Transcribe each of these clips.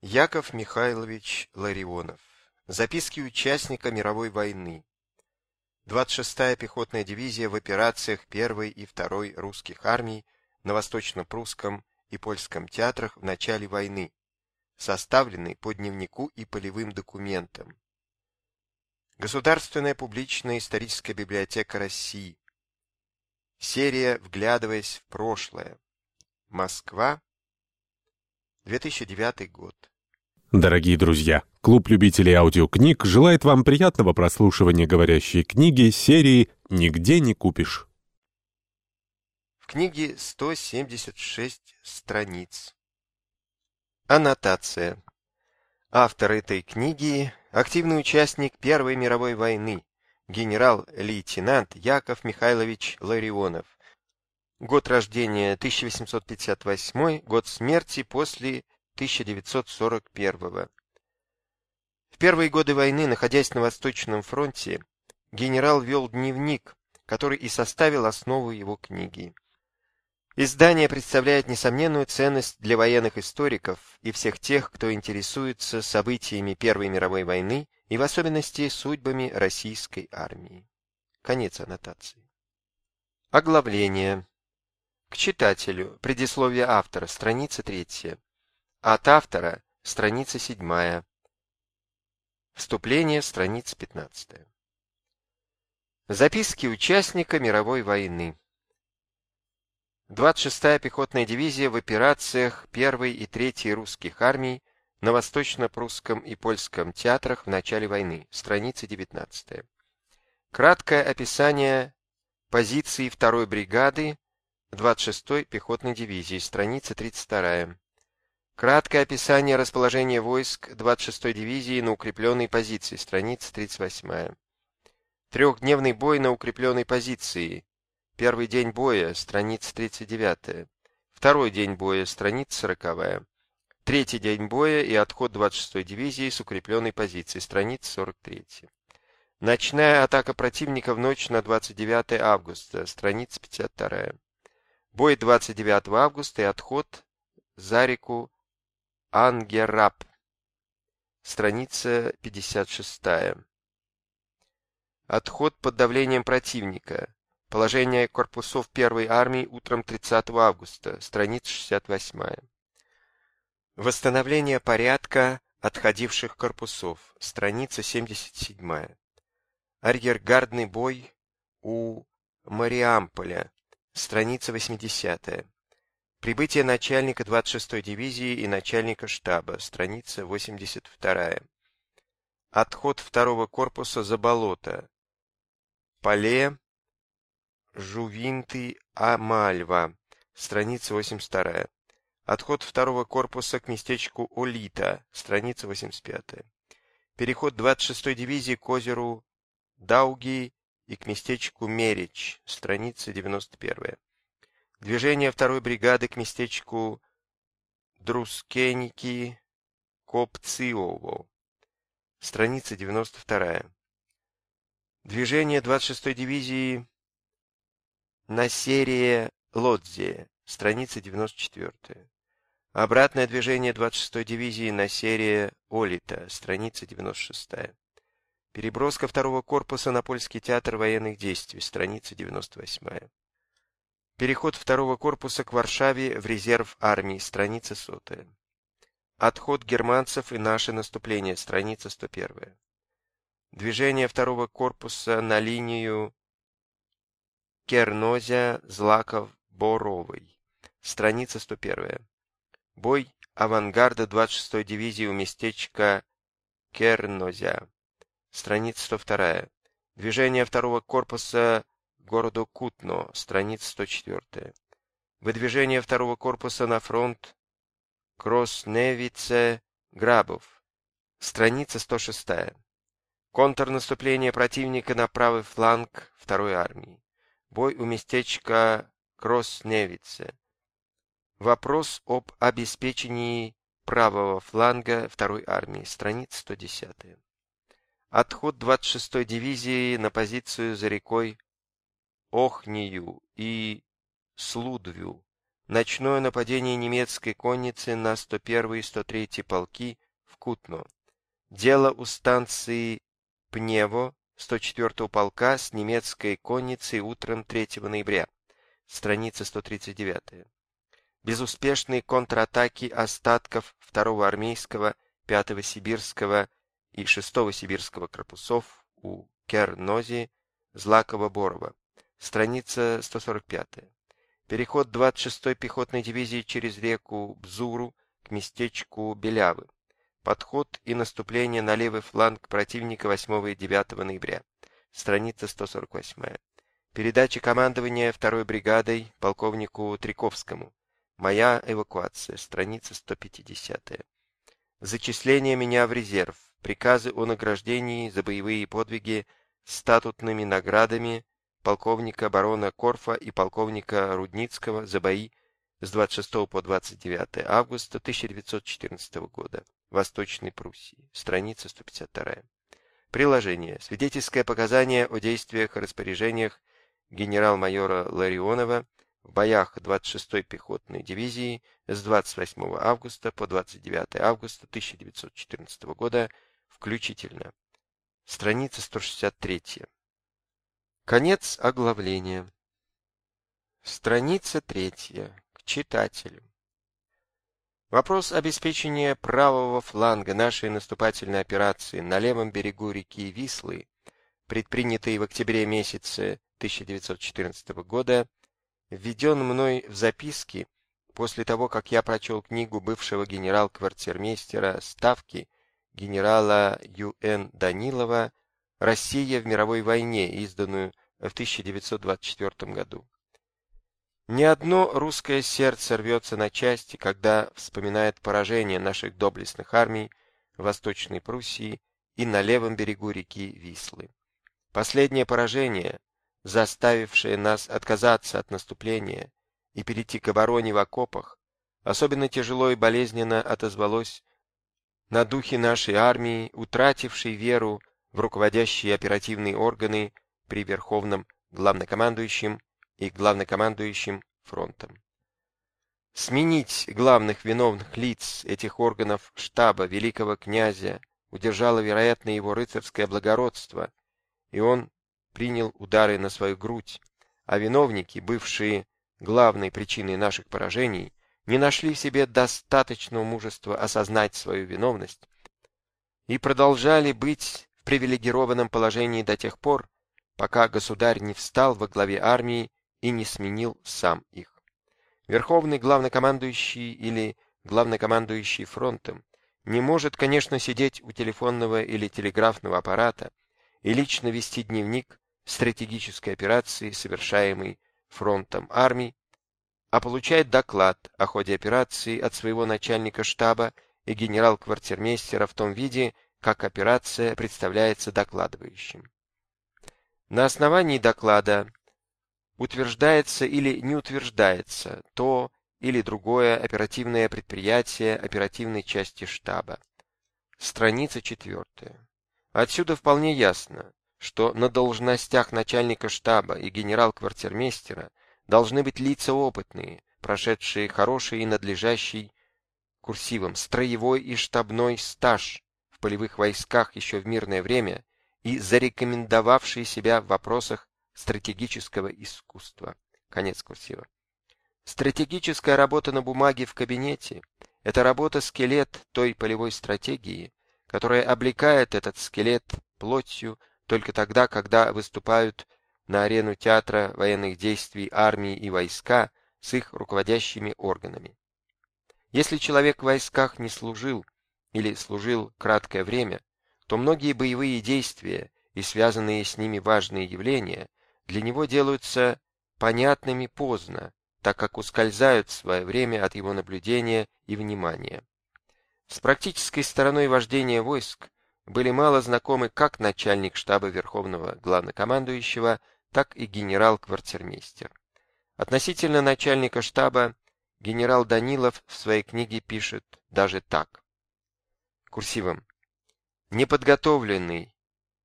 Яков Михайлович Ларионов. Записки участника мировой войны. 26-я пехотная дивизия в операциях 1-й и 2-й русских армий на Восточно-Прусском и Польском театрах в начале войны, составленный по дневнику и полевым документам. Государственная публичная историческая библиотека России. Серия «Вглядываясь в прошлое». Москва, 2009 год. Дорогие друзья, клуб любителей аудиокниг желает вам приятного прослушивания говорящей книги серии «Нигде не купишь». В книге 176 страниц. Аннотация. Автор этой книги – активный участник Первой мировой войны, генерал-лейтенант Яков Михайлович Ларионов. Год рождения 1858, год смерти после 1941. В первые годы войны, находясь на Восточном фронте, генерал вел дневник, который и составил основу его книги. Издание представляет несомненную ценность для военных историков и всех тех, кто интересуется событиями Первой мировой войны и в особенности судьбами российской армии. Конец аннотации. Оглавление. К читателю. Предисловие автора. Страница третья. От автора страница 7. Вступление, страница 15. Записки участника мировой войны. 26-я пехотная дивизия в операциях 1 и 3 русских армий на Восточно-Прусском и Польском театрах в начале войны. Страница 19. Краткое описание позиции 2-й бригады 26-й пехотной дивизии. Страница 32. Краткое описание расположения войск 26-й дивизии на укрепленной позиции, страница 38. Трехдневный бой на укрепленной позиции. Первый день боя, страница 39. Второй день боя, страница 40. Третий день боя и отход 26-й дивизии с укрепленной позиции, страница 43. Ночная атака противника в ночь на 29 августа, страница 52. Бой 29 августа и отход за реку Ангераб. Страница 56. Отход под давлением противника. Положение корпусов первой армии утром 30 августа. Страница 68. Восстановление порядка отходивших корпусов. Страница 77. Арьергардный бой у Мариамполя. Страница 80. Прибытие начальника 26-й дивизии и начальника штаба. Страница 82. Отход второго корпуса за болото. Поле Жувинты Амальва. Страница 82. Отход второго корпуса к местечку Олита. Страница 85. Переход 26-й дивизии к озеру Дауги и к местечку Мерич. Страница 91. Движение второй бригады к местечку Друскеники Копциово. Страница 92. Движение 26-й дивизии на серии Лодзе. Страница 94. Обратное движение 26-й дивизии на серии Олита. Страница 96. Переброска второго корпуса на польский театр военных действий. Страница 98. Переход второго корпуса к Варшаве в резерв армии, страница сотая. Отход германцев и наше наступление, страница 101. Движение второго корпуса на линию Кернозя, Злаков, Боровый, страница 101. Бой авангарда 26-й дивизии у местечка Кернозя, страница 102. Движение второго корпуса городу Кутно, страница 104. Выдвижение второго корпуса на фронт Кросневице, Грабов, страница 106. Контрнаступление противника на правый фланг второй армии. Бой у местечка Кросневице. Вопрос об обеспечении правого фланга второй армии, страница 110. Отход 26-й дивизии на позицию за рекой Охнию и Слудвю. Ночное нападение немецкой конницы на 101 и 103 полки в Кутно. Дело у станции Пнево 104 полка с немецкой конницей утром 3 ноября. Страница 139. Безуспешные контратаки остатков 2 армейского, 5 сибирского и 6 сибирского корпусов у Кернози, Злакова-Борова. Страница 145. Переход 26-й пехотной дивизии через реку Бзуру к местечку Белявы. Подход и наступление на левый фланг противника 8 и 9 ноября. Страница 148. Передача командования второй бригадой полковнику Триковскому. Моя эвакуация. Страница 150. Зачисление меня в резерв. Приказы о награждении за боевые подвиги статутными наградами полковника барона Корфа и полковника Рудницкого за бои с 26 по 29 августа 1914 года. Восточной Пруссии. Страница 152. Приложение. Свидетельское показание о действиях и распоряжениях генерал-майора Ларионова в боях 26-й пехотной дивизии с 28 августа по 29 августа 1914 года включительно. Страница 163. Конец оглавления. Страница 3. К читателю. Вопрос обеспечения правого фланга нашей наступательной операции на левом берегу реки Вислы, предпринятый в октябре месяце 1914 года, введен мной в записки после того, как я прочел книгу бывшего генерал-квартирмейстера Ставки генерала Ю.Н. Данилова «Россия в мировой войне», изданную в 1924 году. Ни одно русское сердце рвется на части, когда вспоминает поражение наших доблестных армий в Восточной Пруссии и на левом берегу реки Вислы. Последнее поражение, заставившее нас отказаться от наступления и перейти к обороне в окопах, особенно тяжело и болезненно отозвалось на духе нашей армии, утратившей веру в руководящие оперативные органы при Верховном Главнокомандующем и главнокомандующим фронтом. Сменить главных виновных лиц этих органов штаба великого князя удержало, вероятно, его рыцарское благородство, и он принял удары на свою грудь, а виновники, бывшие главной причиной наших поражений, не нашли в себе достаточного мужества осознать свою виновность и продолжали быть в привилегированном положении до тех пор, пока государь не встал во главе армии и не сменил сам их. Верховный главнокомандующий или главнокомандующий фронтом не может, конечно, сидеть у телефонного или телеграфного аппарата и лично вести дневник стратегической операции, совершаемой фронтом армий, а получает доклад о ходе операции от своего начальника штаба и генерал-квартирмейстера в том виде, как операция представляется докладывающим. На основании доклада утверждается или не утверждается то или другое оперативное предприятие оперативной части штаба. Страница четвертая. Отсюда вполне ясно, что на должностях начальника штаба и генерал-квартирмейстера должны быть лица опытные, прошедшие хороший и надлежащий курсивом строевой и штабной стаж в полевых войсках еще в мирное время и зарекомендовавшие себя в вопросах стратегического искусства. Конец курсива. Стратегическая работа на бумаге в кабинете – это работа-скелет той полевой стратегии, которая облекает этот скелет плотью только тогда, когда выступают на арену театра военных действий армии и войска с их руководящими органами. Если человек в войсках не служил или служил краткое время, то многие боевые действия и связанные с ними важные явления для него делаются понятными поздно, так как ускользают в свое время от его наблюдения и внимания. С практической стороной вождения войск были мало знакомы как начальник штаба Верховного Главнокомандующего, так и генерал-квартирмейстер. Относительно начальника штаба генерал Данилов в своей книге пишет даже так. Курсивом. Неподготовленный,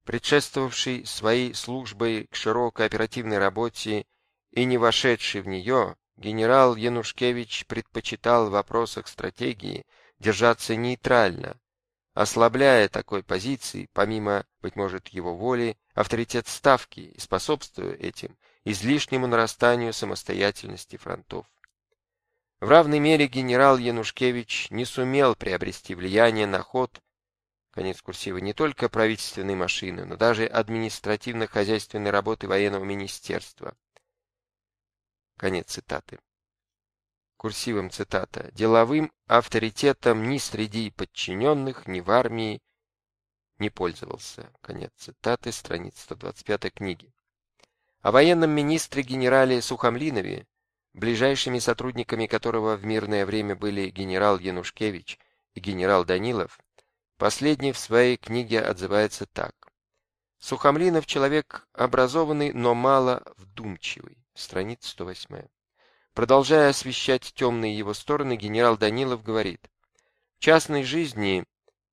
предшествовавший своей службой к широкой оперативной работе и не вошедший в нее, генерал Янушкевич предпочитал в вопросах стратегии держаться нейтрально, ослабляя такой позиции, помимо, быть может, его воли, авторитет Ставки и способствуя этим излишнему нарастанию самостоятельности фронтов. В равной мере генерал Янушкевич не сумел приобрести влияние на ход, конец курсива, не только правительственной машины, но даже административно-хозяйственной работы военного министерства. Конец цитаты. Курсивом цитата. Деловым авторитетом ни среди подчиненных, ни в армии не пользовался. Конец цитаты, страница 125 книги. О военном министре генерале Сухомлинове, ближайшими сотрудниками которого в мирное время были генерал Янушкевич и генерал Данилов, последний в своей книге отзывается так. Сухомлинов человек образованный, но мало вдумчивый. Страница 108. Продолжая освещать темные его стороны, генерал Данилов говорит, в частной жизни,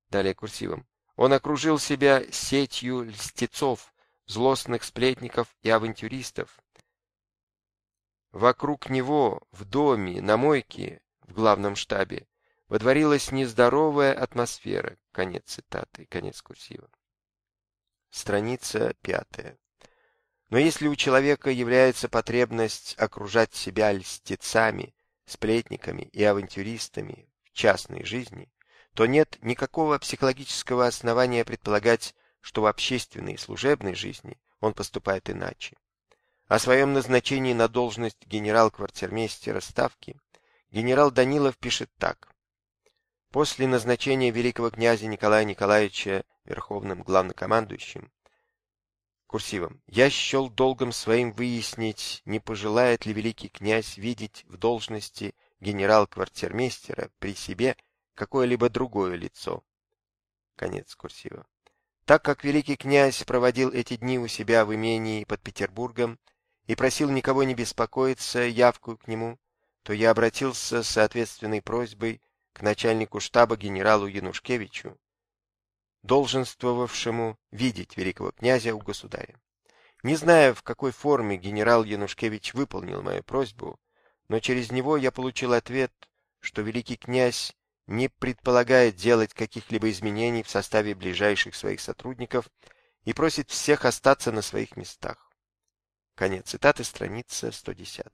далее курсивом, он окружил себя сетью льстецов, злостных сплетников и авантюристов. Вокруг него, в доме, на мойке, в главном штабе, водворилась нездоровая атмосфера. Конец цитаты, конец курсива. Страница пятая. Но если у человека является потребность окружать себя льстецами, сплетниками и авантюристами в частной жизни, то нет никакого психологического основания предполагать, что в общественной и служебной жизни он поступает иначе. О своем назначении на должность генерал-квартирмейстера Ставки генерал Данилов пишет так. После назначения великого князя Николая Николаевича верховным главнокомандующим Курсивом. Я счел долгом своим выяснить, не пожелает ли великий князь видеть в должности генерал-квартирмейстера при себе какое-либо другое лицо. Конец курсива. Так как великий князь проводил эти дни у себя в имении под Петербургом и просил никого не беспокоиться явку к нему, то я обратился с соответственной просьбой к начальнику штаба генералу Янушкевичу, долженствовавшему видеть великого князя у государя. Не знаю, в какой форме генерал Янушкевич выполнил мою просьбу, но через него я получил ответ, что великий князь не предполагает делать каких-либо изменений в составе ближайших своих сотрудников и просит всех остаться на своих местах. Конец цитаты, страница 110.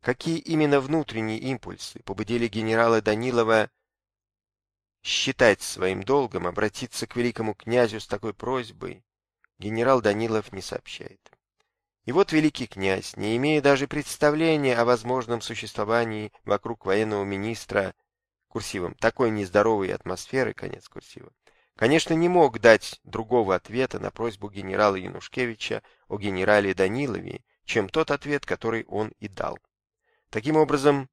Какие именно внутренние импульсы побудили генерала Данилова считать своим долгом обратиться к великому князю с такой просьбой, генерал Данилов не сообщает. И вот великий князь, не имея даже представления о возможном существовании вокруг военного министра курсивом такой нездоровой атмосферы, конец курсива, конечно, не мог дать другого ответа на просьбу генерала Янушкевича о генерале Данилове, чем тот ответ, который он и дал. Таким образом,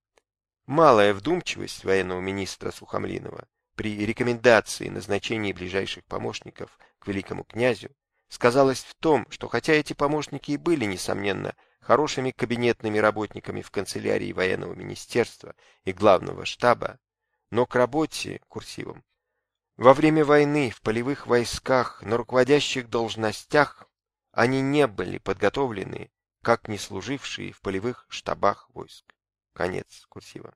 малая вдумчивость военного министра Сухомлинова при рекомендации назначения ближайших помощников к великому князю сказалось в том, что хотя эти помощники и были, несомненно, хорошими кабинетными работниками в канцелярии военного министерства и главного штаба, но к работе курсивом во время войны в полевых войсках на руководящих должностях они не были подготовлены, как не служившие в полевых штабах войск. Конец курсива.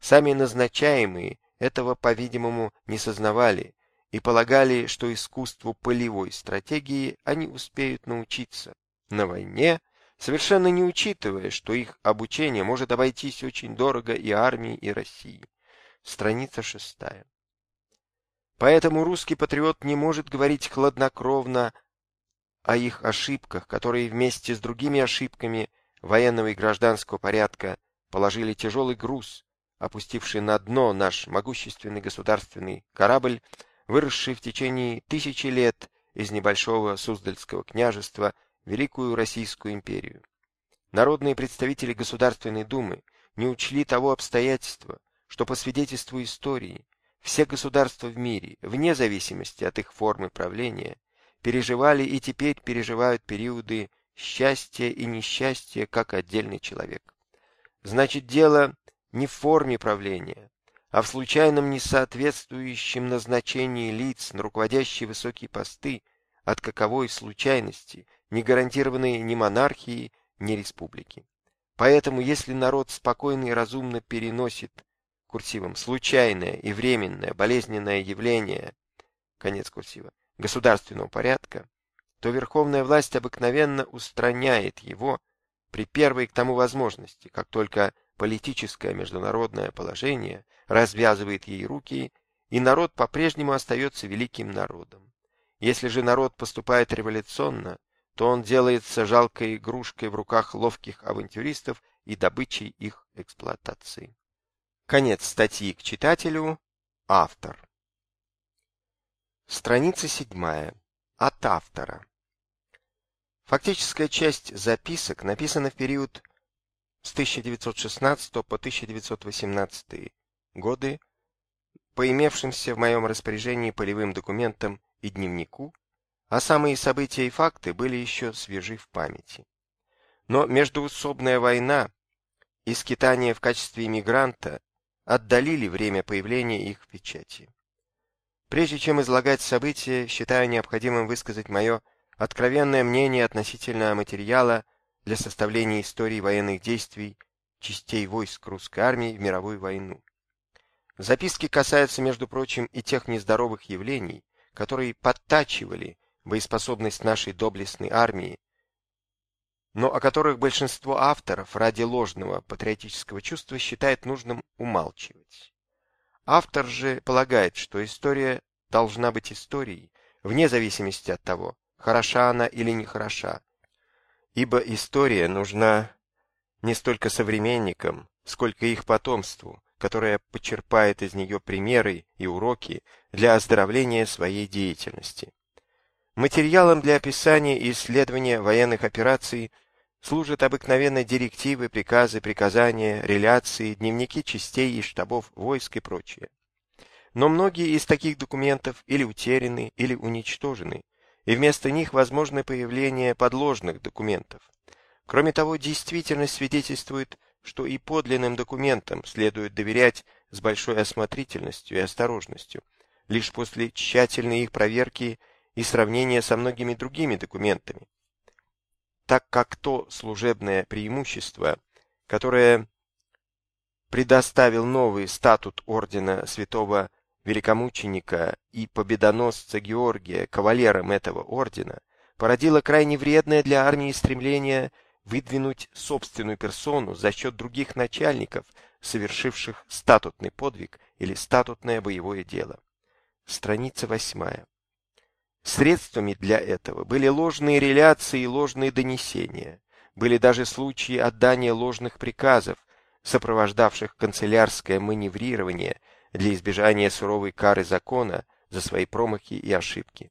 Сами назначаемые этого, по-видимому, не сознавали и полагали, что искусству полевой стратегии они успеют научиться на войне, совершенно не учитывая, что их обучение может обойтись очень дорого и армии, и России. Страница шестая. Поэтому русский патриот не может говорить хладнокровно о их ошибках, которые вместе с другими ошибками военного и гражданского порядка положили тяжелый груз опустивший на дно наш могущественный государственный корабль, выросший в течение тысячи лет из небольшого Суздальского княжества Великую Российскую империю. Народные представители Государственной Думы не учли того обстоятельства, что по свидетельству истории все государства в мире, вне зависимости от их формы правления, переживали и теперь переживают периоды счастья и несчастья как отдельный человек. Значит, дело не в форме правления, а в случайном несоответствующем назначении лиц на руководящие высокие посты от каковой случайности, не гарантированной ни монархии, ни республики. Поэтому, если народ спокойно и разумно переносит курсивом случайное и временное болезненное явление, конец курсива, государственного порядка, то верховная власть обыкновенно устраняет его при первой к тому возможности, как только политическое международное положение развязывает ей руки, и народ по-прежнему остается великим народом. Если же народ поступает революционно, то он делается жалкой игрушкой в руках ловких авантюристов и добычей их эксплуатации. Конец статьи к читателю. Автор. Страница седьмая. От автора. Фактическая часть записок написана в период с 1916 по 1918 годы по имевшимся в моем распоряжении полевым документам и дневнику, а самые события и факты были еще свежи в памяти. Но междуусобная война и скитание в качестве иммигранта отдалили время появления их в печати. Прежде чем излагать события, считаю необходимым высказать мое откровенное мнение относительно материала для составления истории военных действий частей войск русской армии в мировую войну. Записки касаются, между прочим, и тех нездоровых явлений, которые подтачивали боеспособность нашей доблестной армии, но о которых большинство авторов ради ложного патриотического чувства считает нужным умалчивать. Автор же полагает, что история должна быть историей, вне зависимости от того, хороша она или не хороша, ибо история нужна не столько современникам, сколько их потомству, которое почерпает из нее примеры и уроки для оздоровления своей деятельности. Материалом для описания и исследования военных операций – служат обыкновенно директивы, приказы, приказания, реляции, дневники частей и штабов войск и прочее. Но многие из таких документов или утеряны, или уничтожены, и вместо них возможно появление подложных документов. Кроме того, действительность свидетельствует, что и подлинным документам следует доверять с большой осмотрительностью и осторожностью, лишь после тщательной их проверки и сравнения со многими другими документами, так как то служебное преимущество, которое предоставил новый статут ордена святого великомученика и победоносца Георгия кавалером этого ордена, породило крайне вредное для армии стремление выдвинуть собственную персону за счет других начальников, совершивших статутный подвиг или статутное боевое дело. Страница восьмая. Средствами для этого были ложные реляции и ложные донесения. Были даже случаи отдания ложных приказов, сопровождавших канцелярское маневрирование для избежания суровой кары закона за свои промахи и ошибки.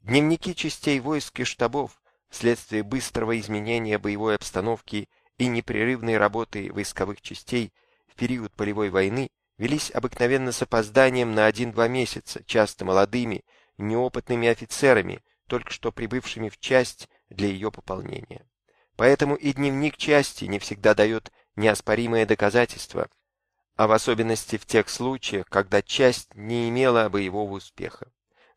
Дневники частей войск и штабов вследствие быстрого изменения боевой обстановки и непрерывной работы войсковых частей в период полевой войны велись обыкновенно с опозданием на 1-2 месяца, часто молодыми, неопытными офицерами, только что прибывшими в часть для ее пополнения. Поэтому и дневник части не всегда дает неоспоримое доказательство, а в особенности в тех случаях, когда часть не имела боевого успеха.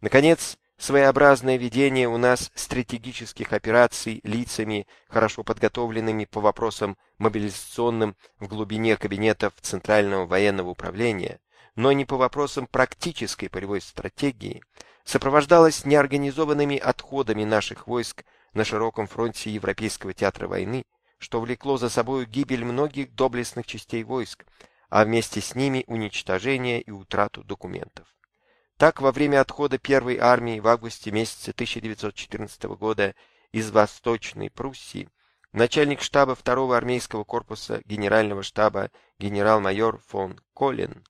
Наконец, своеобразное ведение у нас стратегических операций лицами, хорошо подготовленными по вопросам мобилизационным в глубине кабинетов Центрального военного управления, но не по вопросам практической полевой стратегии, сопровождалась неорганизованными отходами наших войск на широком фронте Европейского театра войны, что влекло за собой гибель многих доблестных частей войск, а вместе с ними уничтожение и утрату документов. Так, во время отхода первой армии в августе месяце 1914 года из Восточной Пруссии начальник штаба второго армейского корпуса генерального штаба генерал-майор фон Коллен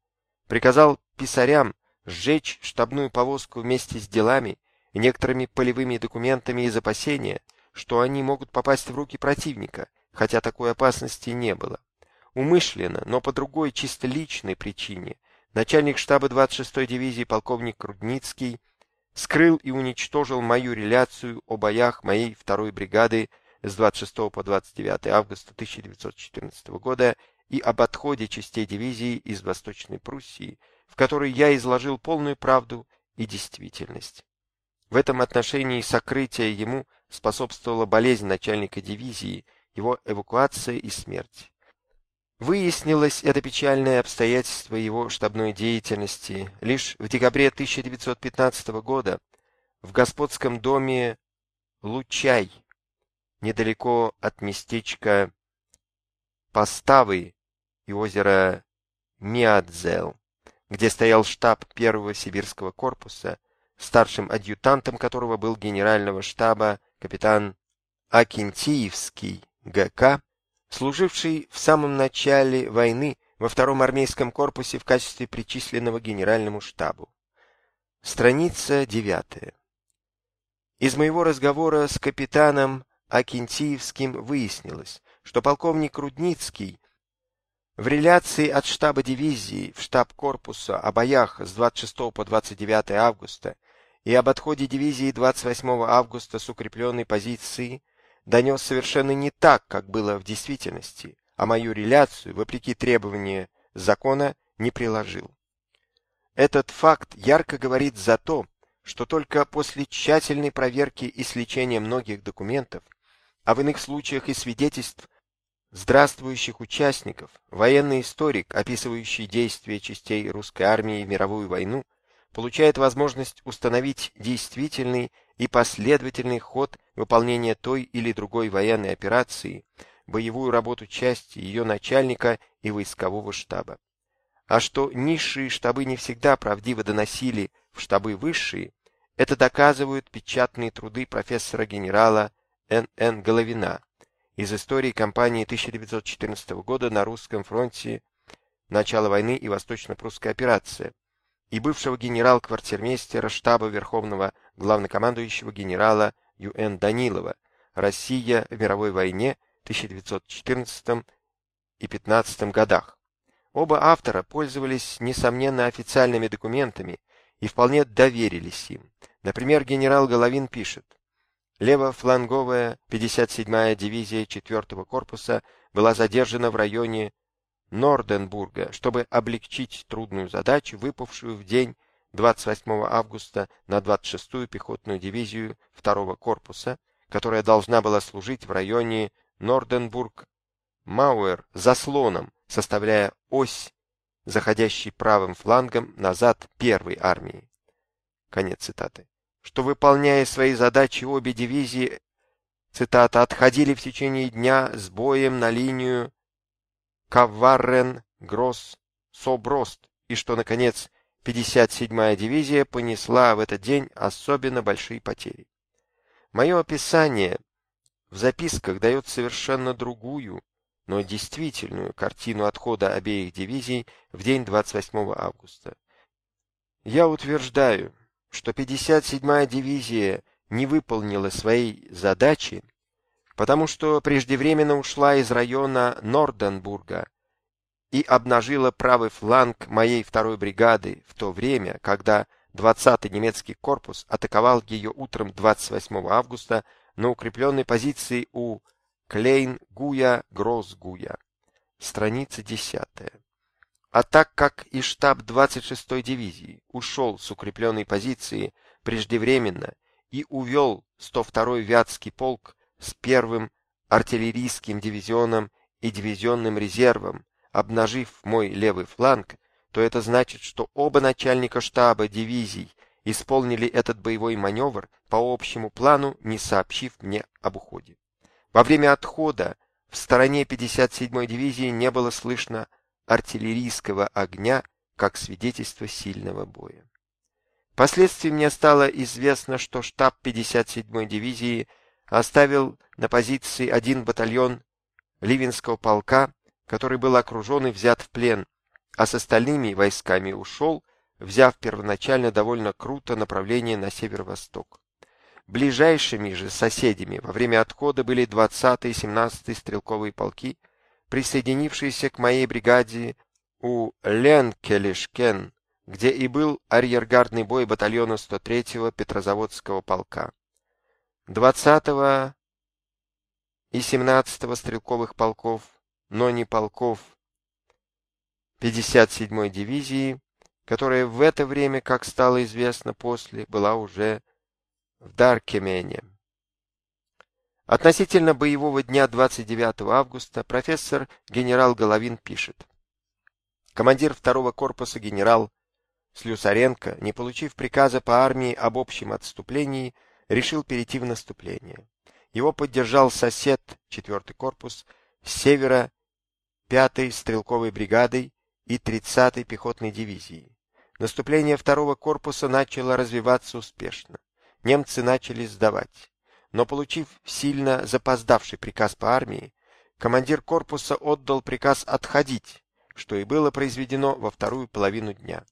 приказал писарям сжечь штабную повозку вместе с делами и некоторыми полевыми документами из опасения, что они могут попасть в руки противника, хотя такой опасности не было. Умышленно, но по другой чисто личной причине, начальник штаба 26-й дивизии полковник Рудницкий скрыл и уничтожил мою реляцию о боях моей второй бригады с 26 по 29 августа 1914 года и об отходе частей дивизии из Восточной Пруссии в которой я изложил полную правду и действительность. В этом отношении сокрытие ему способствовала болезнь начальника дивизии, его эвакуация и смерть. Выяснилось это печальное обстоятельство его штабной деятельности лишь в декабре 1915 года в господском доме Лучай, недалеко от местечка Поставы и озера Миадзел, где стоял штаб первого сибирского корпуса, старшим адъютантом которого был генерального штаба капитан Акинтиевский ГК, служивший в самом начале войны во втором армейском корпусе в качестве причисленного генеральному штабу. Страница девятая. Из моего разговора с капитаном Акинтиевским выяснилось, что полковник Рудницкий в реляции от штаба дивизии в штаб корпуса о боях с 26 по 29 августа и об отходе дивизии 28 августа с укрепленной позиции донес совершенно не так, как было в действительности, а мою реляцию, вопреки требованию закона, не приложил. Этот факт ярко говорит за то, что только после тщательной проверки и сличения многих документов, а в иных случаях и свидетельств здравствующих участников, военный историк, описывающий действия частей русской армии в мировую войну, получает возможность установить действительный и последовательный ход выполнения той или другой военной операции, боевую работу части, ее начальника и войскового штаба. А что низшие штабы не всегда правдиво доносили в штабы высшие, это доказывают печатные труды профессора-генерала Н.Н. Головина из истории кампании 1914 года на русском фронте начала войны и восточно-прусская операция, и бывшего генерал-квартирмейстера штаба Верховного главнокомандующего генерала Ю.Н. Данилова «Россия в мировой войне 1914 и 15 годах». Оба автора пользовались, несомненно, официальными документами и вполне доверились им. Например, генерал Головин пишет, Левофланговая 57-я дивизия 4-го корпуса была задержана в районе Норденбурга, чтобы облегчить трудную задачу, выпавшую в день 28 августа на 26-ю пехотную дивизию 2-го корпуса, которая должна была служить в районе Норденбург-Мауэр заслоном, составляя ось, заходящей правым флангом назад первой армии. Конец цитаты. Что, выполняя свои задачи, обе дивизии, цитата, отходили в течение дня с боем на линию Каваррен, Гросс, Соброст, и что, наконец, 57-я дивизия понесла в этот день особенно большие потери. Мое описание в записках дает совершенно другую, но действительную картину отхода обеих дивизий в день 28 августа. Я утверждаю, что 57-я дивизия не выполнила своей задачи, потому что преждевременно ушла из района Норденбурга и обнажила правый фланг моей второй бригады в то время, когда 20-й немецкий корпус атаковал ее утром 28 августа на укрепленной позиции у Клейн-Гуя-Гросс-Гуя. Страница 10. А так как и штаб 26-й дивизии ушел с укрепленной позиции преждевременно и увел 102-й Вятский полк с первым артиллерийским дивизионом и дивизионным резервом, обнажив мой левый фланг, то это значит, что оба начальника штаба дивизий исполнили этот боевой маневр по общему плану, не сообщив мне об уходе. Во время отхода в стороне 57-й дивизии не было слышно артиллерийского огня, как свидетельство сильного боя. Впоследствии мне стало известно, что штаб 57-й дивизии – оставил на позиции один батальон Ливенского полка, который был окружен и взят в плен, а с остальными войсками ушел, взяв первоначально довольно круто направление на северо-восток. Ближайшими же соседями во время отхода были 20-й и 17-й стрелковые полки, присоединившиеся к моей бригаде у Ленкелешкен, где и был арьергардный бой батальона 103-го Петрозаводского полка. 20 и 17 стрелковых полков, но не полков 57-й дивизии, которая в это время, как стало известно после, была уже в Даркемене. Относительно боевого дня 29 августа профессор генерал Головин пишет. Командир второго корпуса генерал Слюсаренко, не получив приказа по армии об общем отступлении, решил перейти в наступление. Его поддержал сосед, 4 корпус, с севера 5-й стрелковой бригадой и 30-й пехотной дивизией. Наступление второго корпуса начало развиваться успешно. Немцы начали сдавать. Но получив сильно запоздавший приказ по армии, командир корпуса отдал приказ отходить, что и было произведено во вторую половину дня.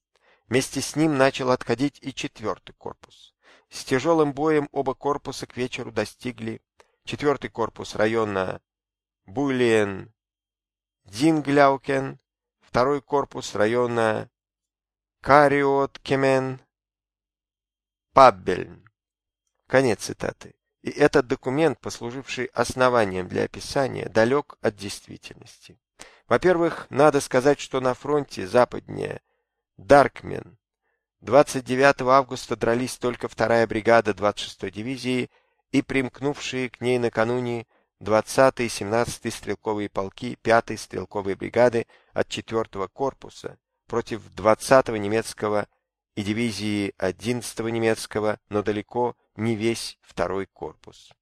Вместе с ним начал отходить и четвертый корпус. С тяжелым боем оба корпуса к вечеру достигли четвертый корпус района Булиен Дингляукен, второй корпус района Кариоткемен Паббельн. Конец цитаты. И этот документ, послуживший основанием для описания, далек от действительности. Во-первых, надо сказать, что на фронте западнее Даркмен 29 августа дрались только 2-я бригада 26-й дивизии и примкнувшие к ней накануне 20-й и 17-й стрелковые полки 5-й стрелковой бригады от 4-го корпуса против 20-го немецкого и дивизии 11-го немецкого, но далеко не весь второй корпус.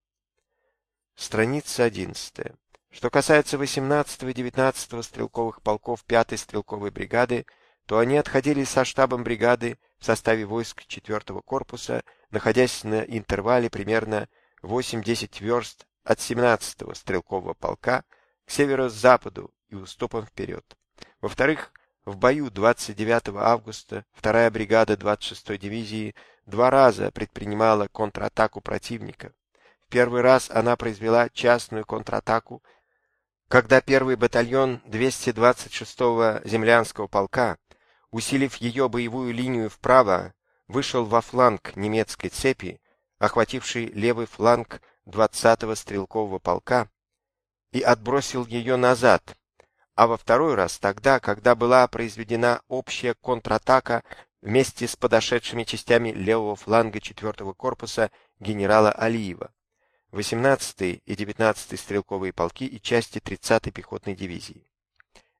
Страница 11. Что касается 18-го и 19-го стрелковых полков 5-й стрелковой бригады, то они отходили со штабом бригады в составе войск 4-го корпуса, находясь на интервале примерно 8-10 верст от 17-го стрелкового полка к северо-западу и уступом вперед. Во-вторых, в бою 29 августа 2-я бригада 26-й дивизии два раза предпринимала контратаку противника. В первый раз она произвела частную контратаку, когда первый батальон 226-го землянского полка, усилив ее боевую линию вправо, вышел во фланг немецкой цепи, охватившей левый фланг 20-го стрелкового полка, и отбросил ее назад, а во второй раз тогда, когда была произведена общая контратака вместе с подошедшими частями левого фланга 4-го корпуса генерала Алиева, 18-й и 19-й стрелковые полки и части 30-й пехотной дивизии.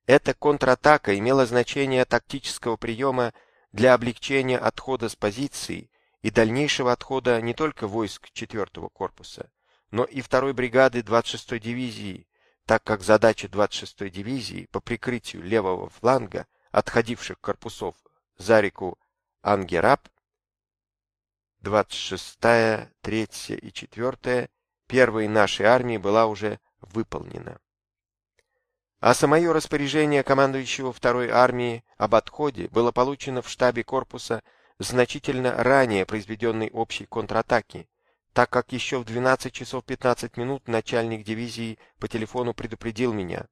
Эта контратака имела значение тактического приема для облегчения отхода с позиций и дальнейшего отхода не только войск 4-го корпуса, но и 2-й бригады 26-й дивизии, так как задача 26-й дивизии по прикрытию левого фланга отходивших корпусов за реку Ангераб 26-я, 3-я и 4-я первой нашей армии была уже выполнена. А самое распоряжение командующего второй армии об отходе было получено в штабе корпуса значительно ранее произведенной общей контратаки, так как еще в 12 часов 15 минут начальник дивизии по телефону предупредил меня.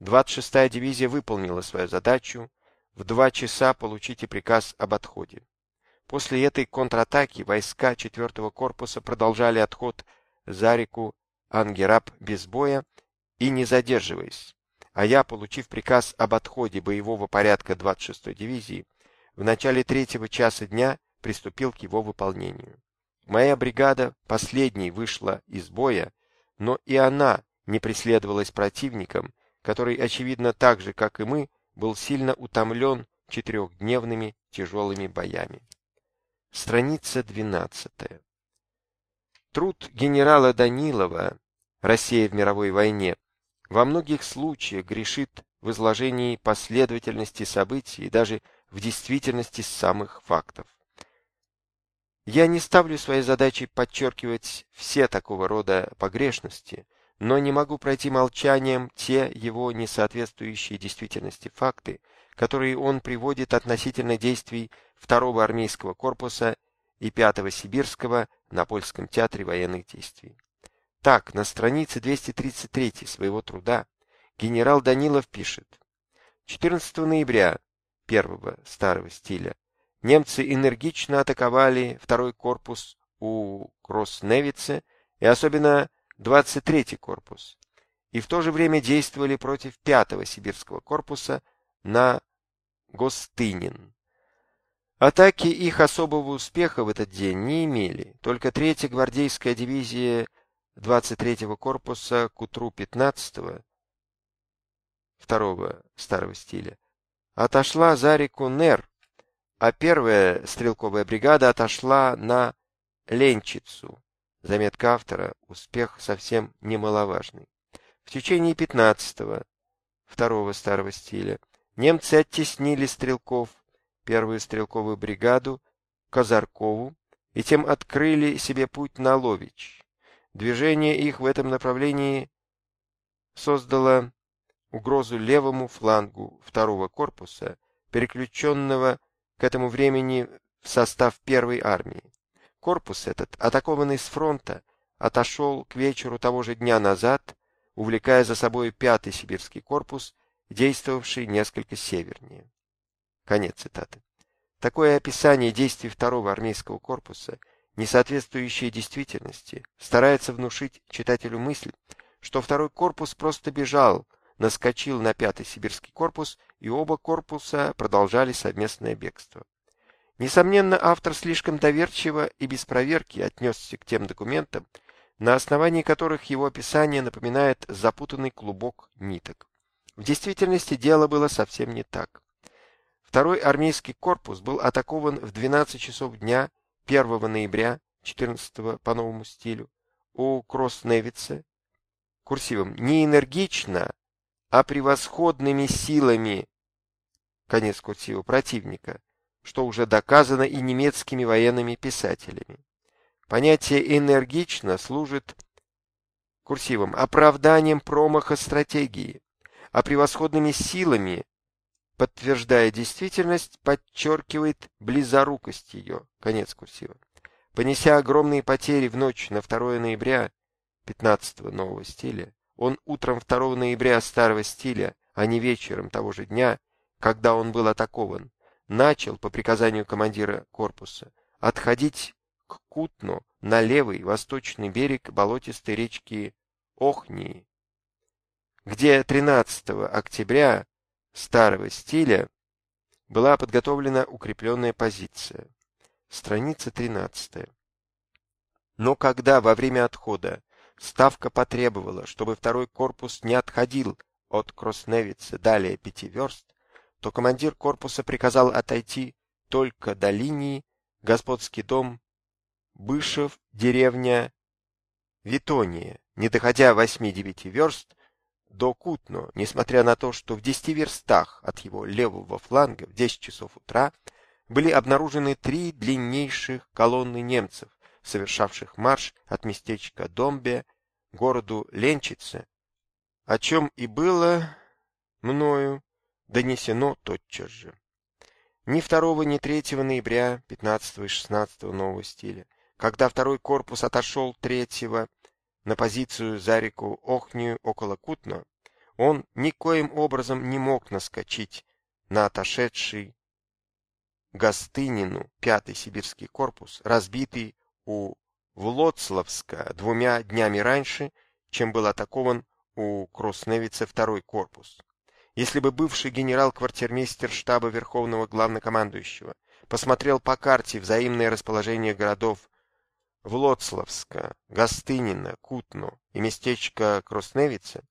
26-я дивизия выполнила свою задачу, в 2 часа получите приказ об отходе. После этой контратаки войска 4-го корпуса продолжали отход за реку Ангераб без боя и не задерживаясь, а я, получив приказ об отходе боевого порядка 26-й дивизии, в начале третьего часа дня приступил к его выполнению. Моя бригада последней вышла из боя, но и она не преследовалась противником, который, очевидно, так же, как и мы, был сильно утомлен четырехдневными тяжелыми боями. Страница 12. Труд генерала Данилова «Россия в мировой войне» во многих случаях грешит в изложении последовательности событий и даже в действительности самых фактов. Я не ставлю своей задачей подчеркивать все такого рода погрешности, но не могу пройти молчанием те его несоответствующие действительности факты, которые он приводит относительно действий второго армейского корпуса и пятого сибирского на польском театре военных действий. Так, на странице 233 своего труда генерал Данилов пишет: 14 ноября первого старого стиля немцы энергично атаковали второй корпус у Кросневице и особенно 23-й корпус, и в то же время действовали против 5-го сибирского корпуса на Гостынин. Атаки их особого успеха в этот день не имели, только 3-я гвардейская дивизия 23-го корпуса к утру 15-го второго старого стиля отошла за реку Нер, а первая стрелковая бригада отошла на Ленчицу. Заметка автора «Успех совсем немаловажный». В течение 15-го, второго старого стиля, немцы оттеснили стрелков, первую стрелковую бригаду, Казаркову, и тем открыли себе путь на Лович. Движение их в этом направлении создало угрозу левому флангу второго корпуса, переключенного к этому времени в состав первой армии. Корпус этот, атакованный с фронта, отошел к вечеру того же дня назад, увлекая за собой пятый сибирский корпус, действовавший несколько севернее. Конец цитаты. Такое описание действий второго армейского корпуса, не соответствующее действительности, старается внушить читателю мысль, что второй корпус просто бежал, наскочил на пятый сибирский корпус, и оба корпуса продолжали совместное бегство. Несомненно, автор слишком доверчиво и без проверки отнесся к тем документам, на основании которых его описание напоминает запутанный клубок ниток. В действительности дело было совсем не так. Второй армейский корпус был атакован в 12 часов дня 1 ноября 14 по новому стилю у Кроссневица курсивом не энергично, а превосходными силами конец курсива противника, что уже доказано и немецкими военными писателями. Понятие «энергично» служит курсивом оправданием промаха стратегии, а превосходными силами, подтверждая действительность, подчеркивает близорукость ее. Конец курсива. Понеся огромные потери в ночь на 2 ноября 15 нового стиля, он утром 2 ноября старого стиля, а не вечером того же дня, когда он был атакован, начал, по приказанию командира корпуса, отходить к Кутну на левый восточный берег болотистой речки Охнии, где 13 октября старого стиля была подготовлена укрепленная позиция. Страница 13. Но когда во время отхода Ставка потребовала, чтобы второй корпус не отходил от Кросневицы далее пяти верст, то командир корпуса приказал отойти только до линии господский дом Бышев, деревня Витония, не доходя 8-9 верст до Кутно, несмотря на то, что в 10 верстах от его левого фланга в 10 часов утра были обнаружены три длиннейших колонны немцев, совершавших марш от местечка Домбе к городу Ленчице, о чем и было мною донесено тотчас же. Ни 2, ни 3 ноября 15 и 16 нового стиля, когда второй корпус отошел 3 на позицию за реку Охнию около Кутно, он никоим образом не мог наскочить на отошедший Гостынину пятый сибирский корпус, разбитый у Влоцлавска двумя днями раньше, чем был атакован у Кросневица второй корпус. Если бы бывший генерал-квартирмейстер штаба Верховного Главнокомандующего посмотрел по карте взаимное расположение городов Влоцлавска, Гостынина, Кутно и местечко Кросневица,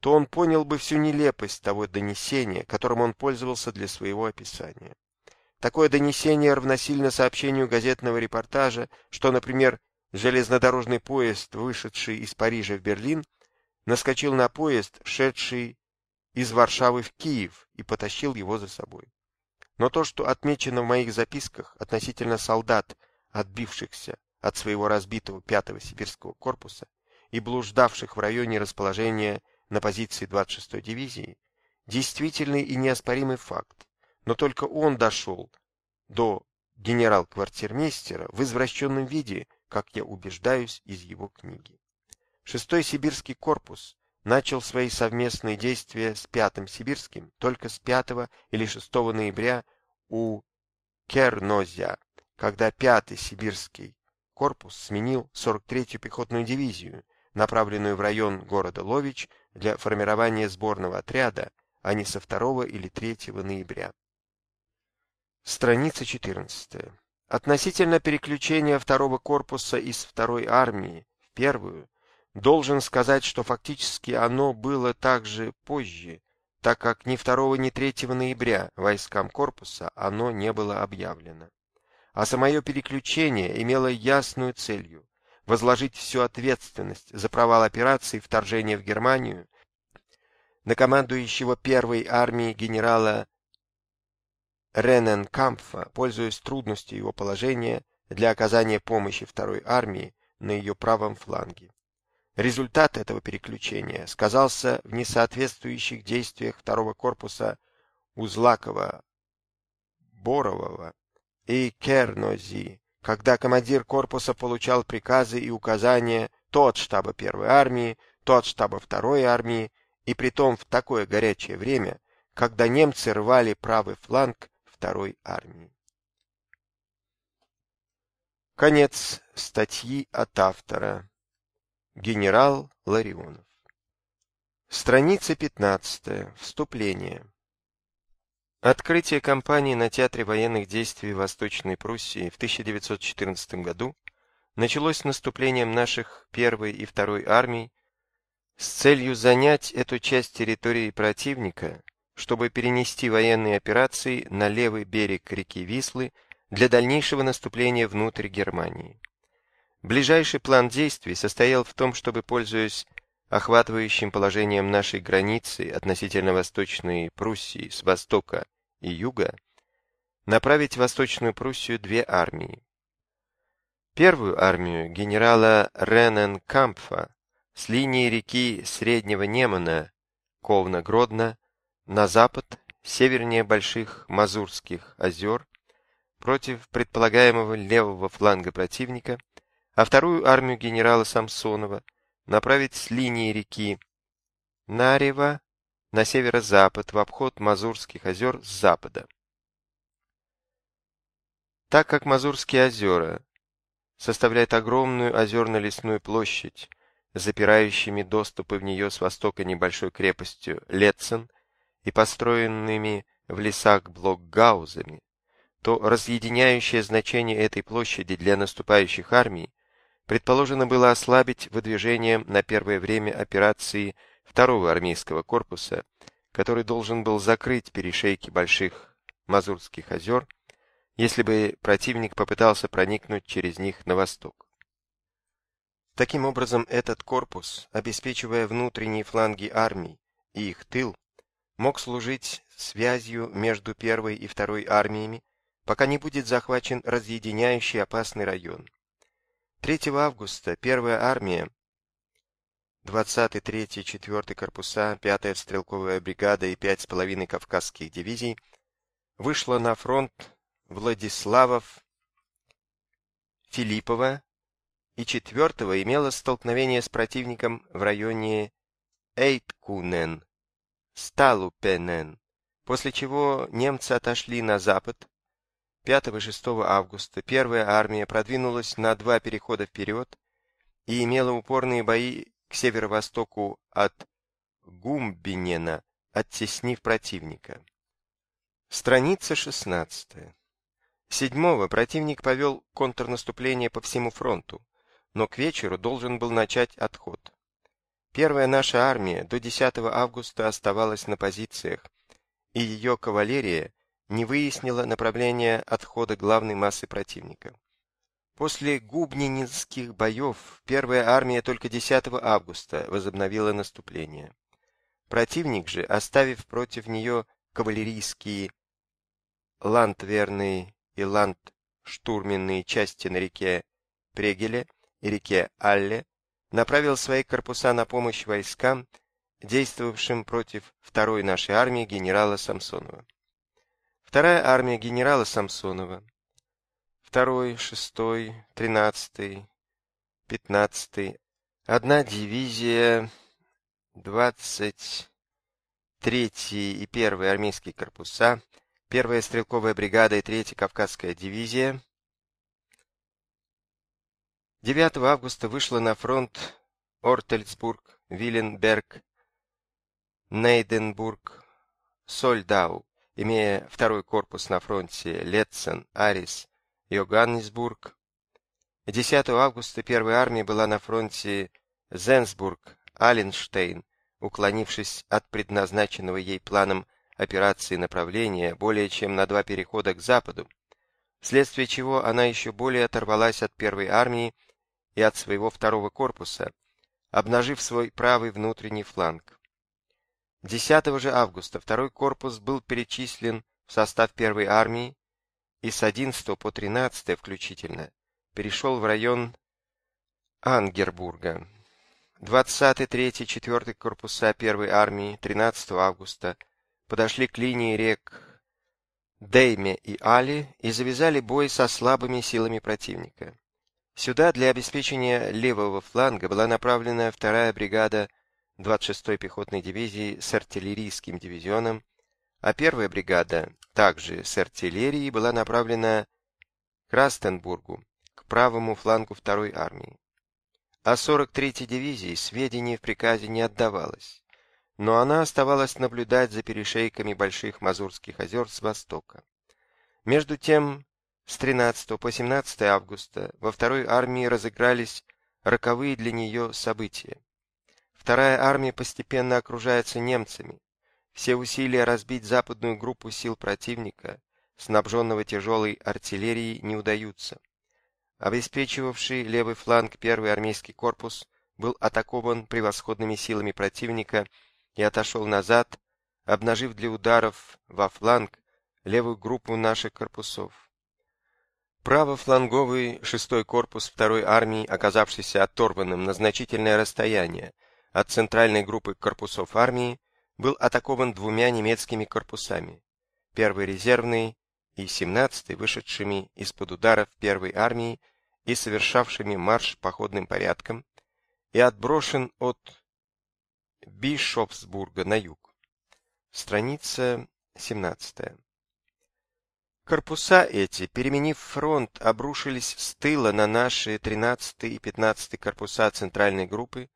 то он понял бы всю нелепость того донесения, которым он пользовался для своего описания. Такое донесение равносильно сообщению газетного репортажа, что, например, железнодорожный поезд, вышедший из Парижа в Берлин, наскочил на поезд, шедший из Варшавы в Киев, и потащил его за собой. Но то, что отмечено в моих записках относительно солдат, отбившихся от своего разбитого пятого сибирского корпуса и блуждавших в районе расположения на позиции 26-й дивизии, действительный и неоспоримый факт, но только он дошел до генерал-квартирмейстера в извращенном виде, как я убеждаюсь из его книги. Шестой сибирский корпус начал свои совместные действия с пятым сибирским только с 5 или 6 ноября у Кернозя, когда пятый сибирский корпус сменил 43-ю пехотную дивизию, направленную в район города Лович для формирования сборного отряда, а не со 2 или 3 ноября. Страница 14. Относительно переключения второго корпуса из второй армии в первую, Должен сказать, что фактически оно было также позже, так как ни 2, ни 3 ноября войскам корпуса оно не было объявлено. А самое переключение имело ясную целью возложить всю ответственность за провал операции вторжения в Германию на командующего первой армией генерала Рененкампфа, пользуясь трудностью его положения для оказания помощи второй армии на ее правом фланге. Результат этого переключения сказался в несоответствующих действиях второго корпуса Узлакова, Борового и Кернози, когда командир корпуса получал приказы и указания то от штаба первой армии, то от штаба второй армии, и притом в такое горячее время, когда немцы рвали правый фланг второй армии. Конец статьи от автора. Генерал Ларионов. Страница 15. Вступление. Открытие кампании на театре военных действий Восточной Пруссии в 1914 году началось с наступлением наших первой и второй армий с целью занять эту часть территории противника, чтобы перенести военные операции на левый берег реки Вислы для дальнейшего наступления внутрь Германии. Ближайший план действий состоял в том, чтобы, пользуясь охватывающим положением нашей границы относительно Восточной Пруссии с востока и юга, направить в Восточную Пруссию две армии. Первую армию генерала Рененкампфа с линии реки Среднего Немана, Ковна-Гродно, на запад, севернее Больших Мазурских озер, против предполагаемого левого фланга противника – а вторую армию генерала Самсонова направить с линии реки Нарева на северо-запад в обход Мазурских озер с запада. Так как Мазурские озера составляют огромную озерно-лесную площадь, запирающими доступы в нее с востока небольшой крепостью Летцен и построенными в лесах блокгаузами, то разъединяющее значение этой площади для наступающих армий предположено было ослабить выдвижением на первое время операции второго армейского корпуса, который должен был закрыть перешейки больших Мазурских озер, если бы противник попытался проникнуть через них на восток. Таким образом, этот корпус, обеспечивая внутренние фланги армий и их тыл, мог служить связью между первой и второй армиями, пока не будет захвачен разъединяющий опасный район. 3 августа первая армия, 20-й, 3-й, 4-й корпуса, 5-я стрелковая бригада и 5,5 кавказских дивизий вышла на фронт Владиславов, Филиппова и 4-го имела столкновение с противником в районе Эйткунен, Сталупенен, после чего немцы отошли на запад, 5-6 августа первая армия продвинулась на два перехода вперед и имела упорные бои к северо-востоку от Гумбинена, оттеснив противника. Страница 16. Седьмого противник повел контрнаступление по всему фронту, но к вечеру должен был начать отход. Первая наша армия до 10 августа оставалась на позициях, и ее кавалерия не выяснила направление отхода главной массы противника. После губнинских боев первая армия только 10 августа возобновила наступление. Противник же, оставив против нее кавалерийские ландверные и ландштурменные части на реке Прегеле и реке Алле, направил свои корпуса на помощь войскам, действовавшим против второй нашей армии генерала Самсонова. Вторая армия генерала Самсонова. Второй, шестой, тринадцатый, пятнадцатый. Одна дивизия, двадцать третий и первый армейские корпуса, первая стрелковая бригада и третья Кавказская дивизия. 9 августа вышла на фронт Ортельсбург, Виленберг, Нейденбург, Сольдау имея второй корпус на фронте Летцен, Арис, Йоганнесбург. 10 августа первая армия была на фронте Зенсбург, Аленштейн, уклонившись от предназначенного ей планом операции направления более чем на два перехода к западу, вследствие чего она еще более оторвалась от первой армии и от своего второго корпуса, обнажив свой правый внутренний фланг. 10 же августа второй корпус был перечислен в состав первой армии и с 11 по 13 включительно перешел в район Ангербурга. 20, 3, 4 корпуса первой армии 13 августа подошли к линии рек Дейме и Али и завязали бой со слабыми силами противника. Сюда для обеспечения левого фланга была направлена вторая бригада 26-й пехотной дивизии с артиллерийским дивизионом, а первая бригада, также с артиллерией, была направлена к Растенбургу, к правому флангу второй армии. О 43-й дивизии сведений в приказе не отдавалось но она оставалась наблюдать за перешейками больших Мазурских озер с востока. Между тем, с 13 по 17 августа во второй армии разыгрались роковые для нее события. Вторая армия постепенно окружается немцами. Все усилия разбить западную группу сил противника, снабженного тяжелой артиллерией, не удаются. Обеспечивавший левый фланг первый армейский корпус был атакован превосходными силами противника и отошел назад, обнажив для ударов во фланг левую группу наших корпусов. Правофланговый шестой корпус второй армии, оказавшийся оторванным на значительное расстояние от центральной группы корпусов армии, был атакован двумя немецкими корпусами, первый резервный и 17-й, вышедшими из-под ударов первой армии и совершавшими марш походным порядком, и отброшен от Бишофсбурга на юг. Страница 17. Корпуса эти, переменив фронт, обрушились с тыла на наши 13 и 15 корпуса центральной группы,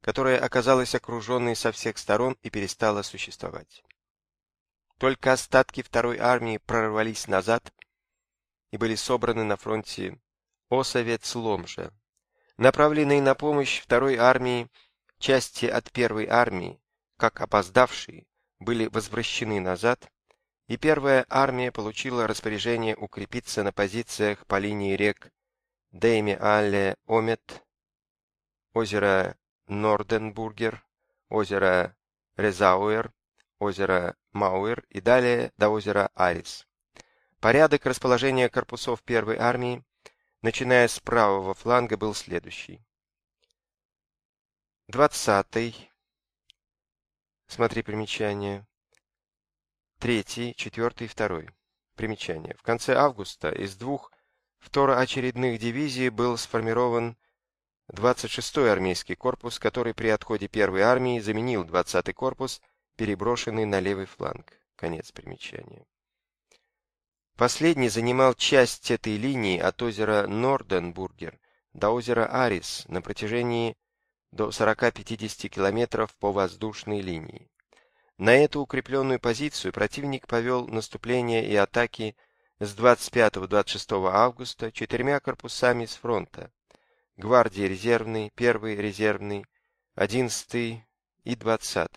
которая оказалась окруженной со всех сторон и перестала существовать. Только остатки второй армии прорвались назад и были собраны на фронте Осовец-Ломжа. Направленные на помощь второй армии Части от первой армии, как опоздавшие, были возвращены назад, и первая армия получила распоряжение укрепиться на позициях по линии рек Дейме-Алле-Омет, озеро Норденбургер, озеро Резауэр, озеро Мауэр и далее до озера Арис. Порядок расположения корпусов первой армии, начиная с правого фланга, был следующий. Двадцатый. Смотри примечание. Третий, четвертый, второй. Примечание. В конце августа из двух второочередных дивизий был сформирован 26-й армейский корпус, который при отходе первой армии заменил 20-й корпус, переброшенный на левый фланг. Конец примечания. Последний занимал часть этой линии от озера Норденбургер до озера Арис на протяжении до 40-50 километров по воздушной линии. На эту укрепленную позицию противник повел наступление и атаки с 25-26 августа четырьмя корпусами с фронта. Гвардии резервный, первый резервный, 11 и 20,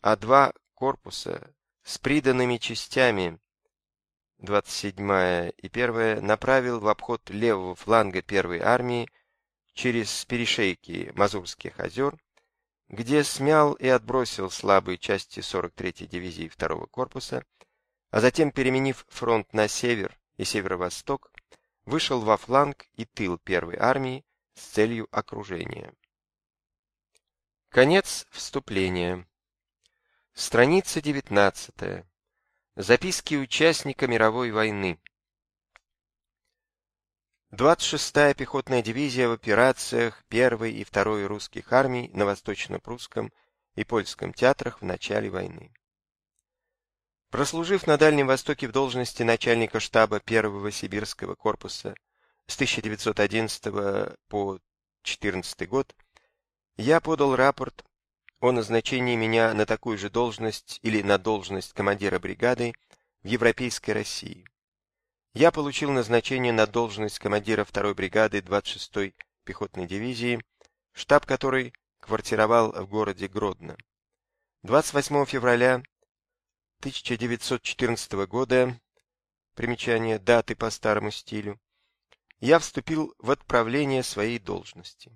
а два корпуса с приданными частями 27 и 1 направил в обход левого фланга первой армии через перешейки Мазурских озер, где смял и отбросил слабые части 43-й дивизии 2-го корпуса, а затем, переменив фронт на север и северо-восток, вышел во фланг и тыл первой армии с целью окружения. Конец вступления. Страница 19. Записки участника мировой войны. 26-я пехотная дивизия в операциях 1-й и 2-й русских армий на Восточно-Прусском и Польском театрах в начале войны. Прослужив на Дальнем Востоке в должности начальника штаба 1-го сибирского корпуса с 1911 по 14 год, я подал рапорт о назначении меня на такую же должность или на должность командира бригады в Европейской России я получил назначение на должность командира 2-й бригады 26-й пехотной дивизии штаб который квартировал в городе Гродно. 28 февраля 1914 года, примечание даты по старому стилю, я вступил в отправление своей должности.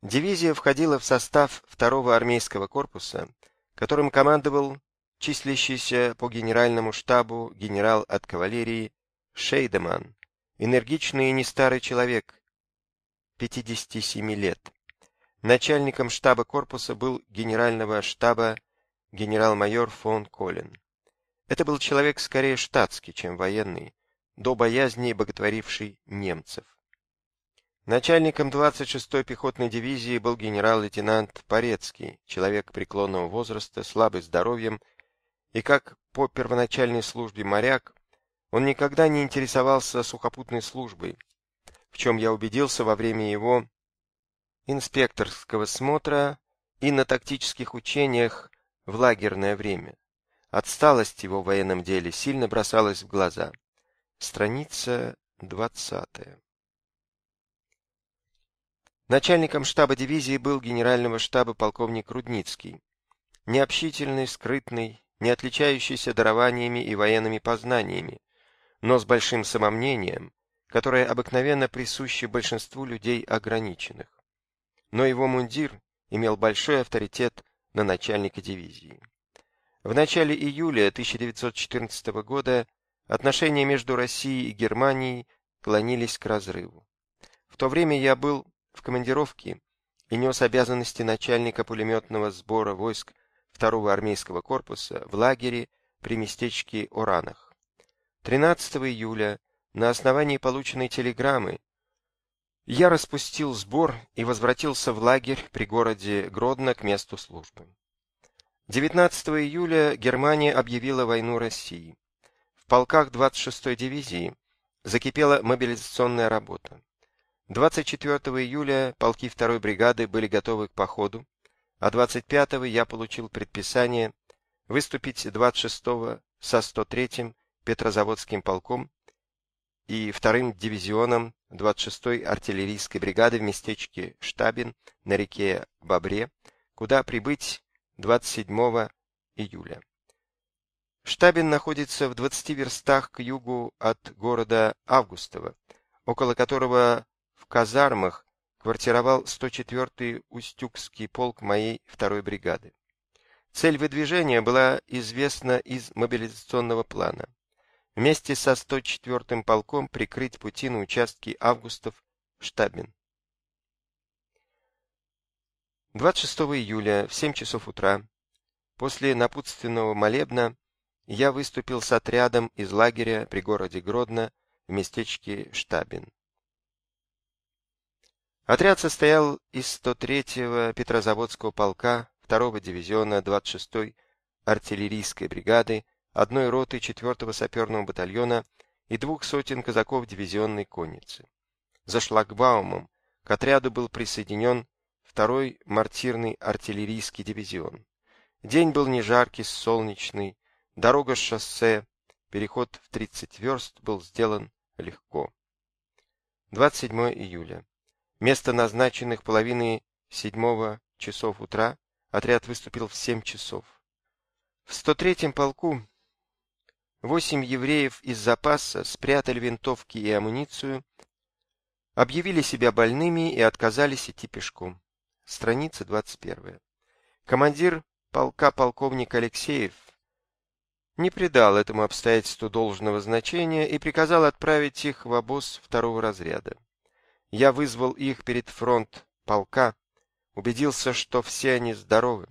Дивизия входила в состав второго армейского корпуса, которым командовал числящийся по генеральному штабу генерал от кавалерии Шейдеман, энергичный и не старый человек, 57 лет. Начальником штаба корпуса был генерального штаба генерал-майор фон Колин. Это был человек скорее штатский, чем военный, до боязни боготворивший немцев. Начальником 26-й пехотной дивизии был генерал-лейтенант Порецкий, человек преклонного возраста, слабый здоровьем, и как по первоначальной службе моряк, он никогда не интересовался сухопутной службой, в чем я убедился во время его инспекторского смотра и на тактических учениях в лагерное время. Отсталость его в военном деле сильно бросалась в глаза. Страница 20. Начальником штаба дивизии был генерального штаба полковник Рудницкий. Необщительный, скрытный, не отличающийся дарованиями и военными познаниями, но с большим самомнением, которое обыкновенно присуще большинству людей ограниченных. Но его мундир имел большой авторитет на начальника дивизии. В начале июля 1914 года отношения между Россией и Германией клонились к разрыву. В то время я был в командировке и нес обязанности начальника пулеметного сбора войск второго армейского корпуса в лагере при местечке Оранах. 13 июля на основании полученной телеграммы я распустил сбор и возвратился в лагерь при городе Гродно к месту службы. 19 июля Германия объявила войну России. В полках 26-й дивизии закипела мобилизационная работа. 24 июля полки 2-й бригады были готовы к походу, а 25-го я получил предписание выступить 26-го со 103-м Петрозаводским полком и 2-м дивизионом 26-й артиллерийской бригады в местечке Штабин на реке Бобре, куда прибыть 27 июля. Штабин находится в 20 верстах к югу от города Августово, около которого в казармах квартировал 104-й Устюгский полк моей второй бригады. Цель выдвижения была известна из мобилизационного плана вместе со 104-м полком прикрыть пути на участке Августов Штабин. 26 июля в 7 часов утра после напутственного молебна я выступил с отрядом из лагеря при городе Гродно в местечке Штабин. Отряд состоял из 103-го Петрозаводского полка, 2-го дивизиона 26-й артиллерийской бригады одной роты 4-го саперного батальона и двух сотен казаков дивизионной конницы. За шлагбаумом к отряду был присоединен второй мортирный артиллерийский дивизион. День был не жаркий, солнечный, дорога шоссе, переход в 30 верст был сделан легко. 27 июля. Место назначенных половины седьмого часов утра отряд выступил в 7 часов. В 103-м полку Восемь евреев из запаса спрятали винтовки и амуницию, объявили себя больными и отказались идти пешком. Страница 21. Командир полка полковник Алексеев не придал этому обстоятельству должного значения и приказал отправить их в обоз второго разряда. Я вызвал их перед фронт полка, убедился, что все они здоровы.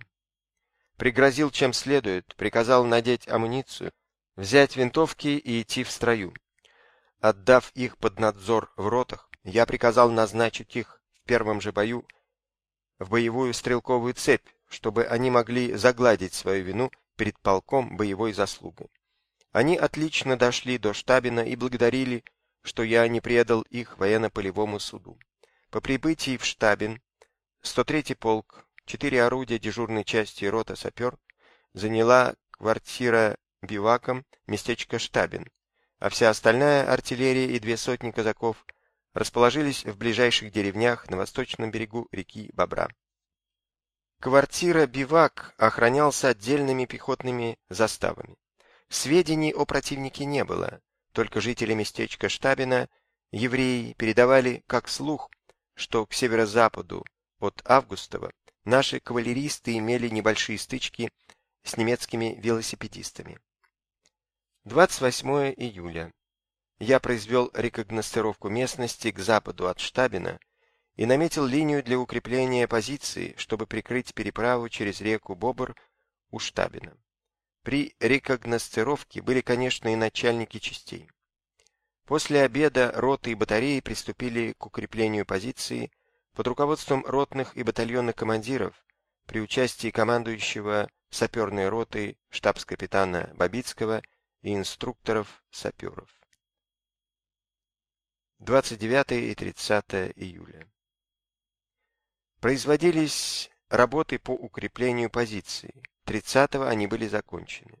Пригрозил чем следует, приказал надеть амуницию, взять винтовки и идти в строю. Отдав их под надзор в ротах, я приказал назначить их в первом же бою в боевую стрелковую цепь, чтобы они могли загладить свою вину перед полком боевой заслугой. Они отлично дошли до Штабина и благодарили, что я не предал их военно-полевому суду. По прибытии в Штабин 103-й полк, четыре орудия дежурной части рота сапер заняла квартира биваком местечко Штабин, а вся остальная артиллерия и две сотни казаков расположились в ближайших деревнях на восточном берегу реки Бобра. Квартира «Бивак» охранялся отдельными пехотными заставами. Сведений о противнике не было, только жители местечка Штабина, евреи, передавали как слух, что к северо-западу от Августова наши кавалеристы имели небольшие стычки с немецкими велосипедистами. 28 июля. Я произвел рекогностировку местности к западу от Штабина и наметил линию для укрепления позиции, чтобы прикрыть переправу через реку Бобр у Штабина. При рекогностировке были, конечно, и начальники частей. После обеда роты и батареи приступили к укреплению позиции под руководством ротных и батальонных командиров при участии командующего саперной ротой штабс-капитана Бабицкого и инструкторов саперов. 29 и 30 июля. Производились работы по укреплению позиции. 30-го они были закончены.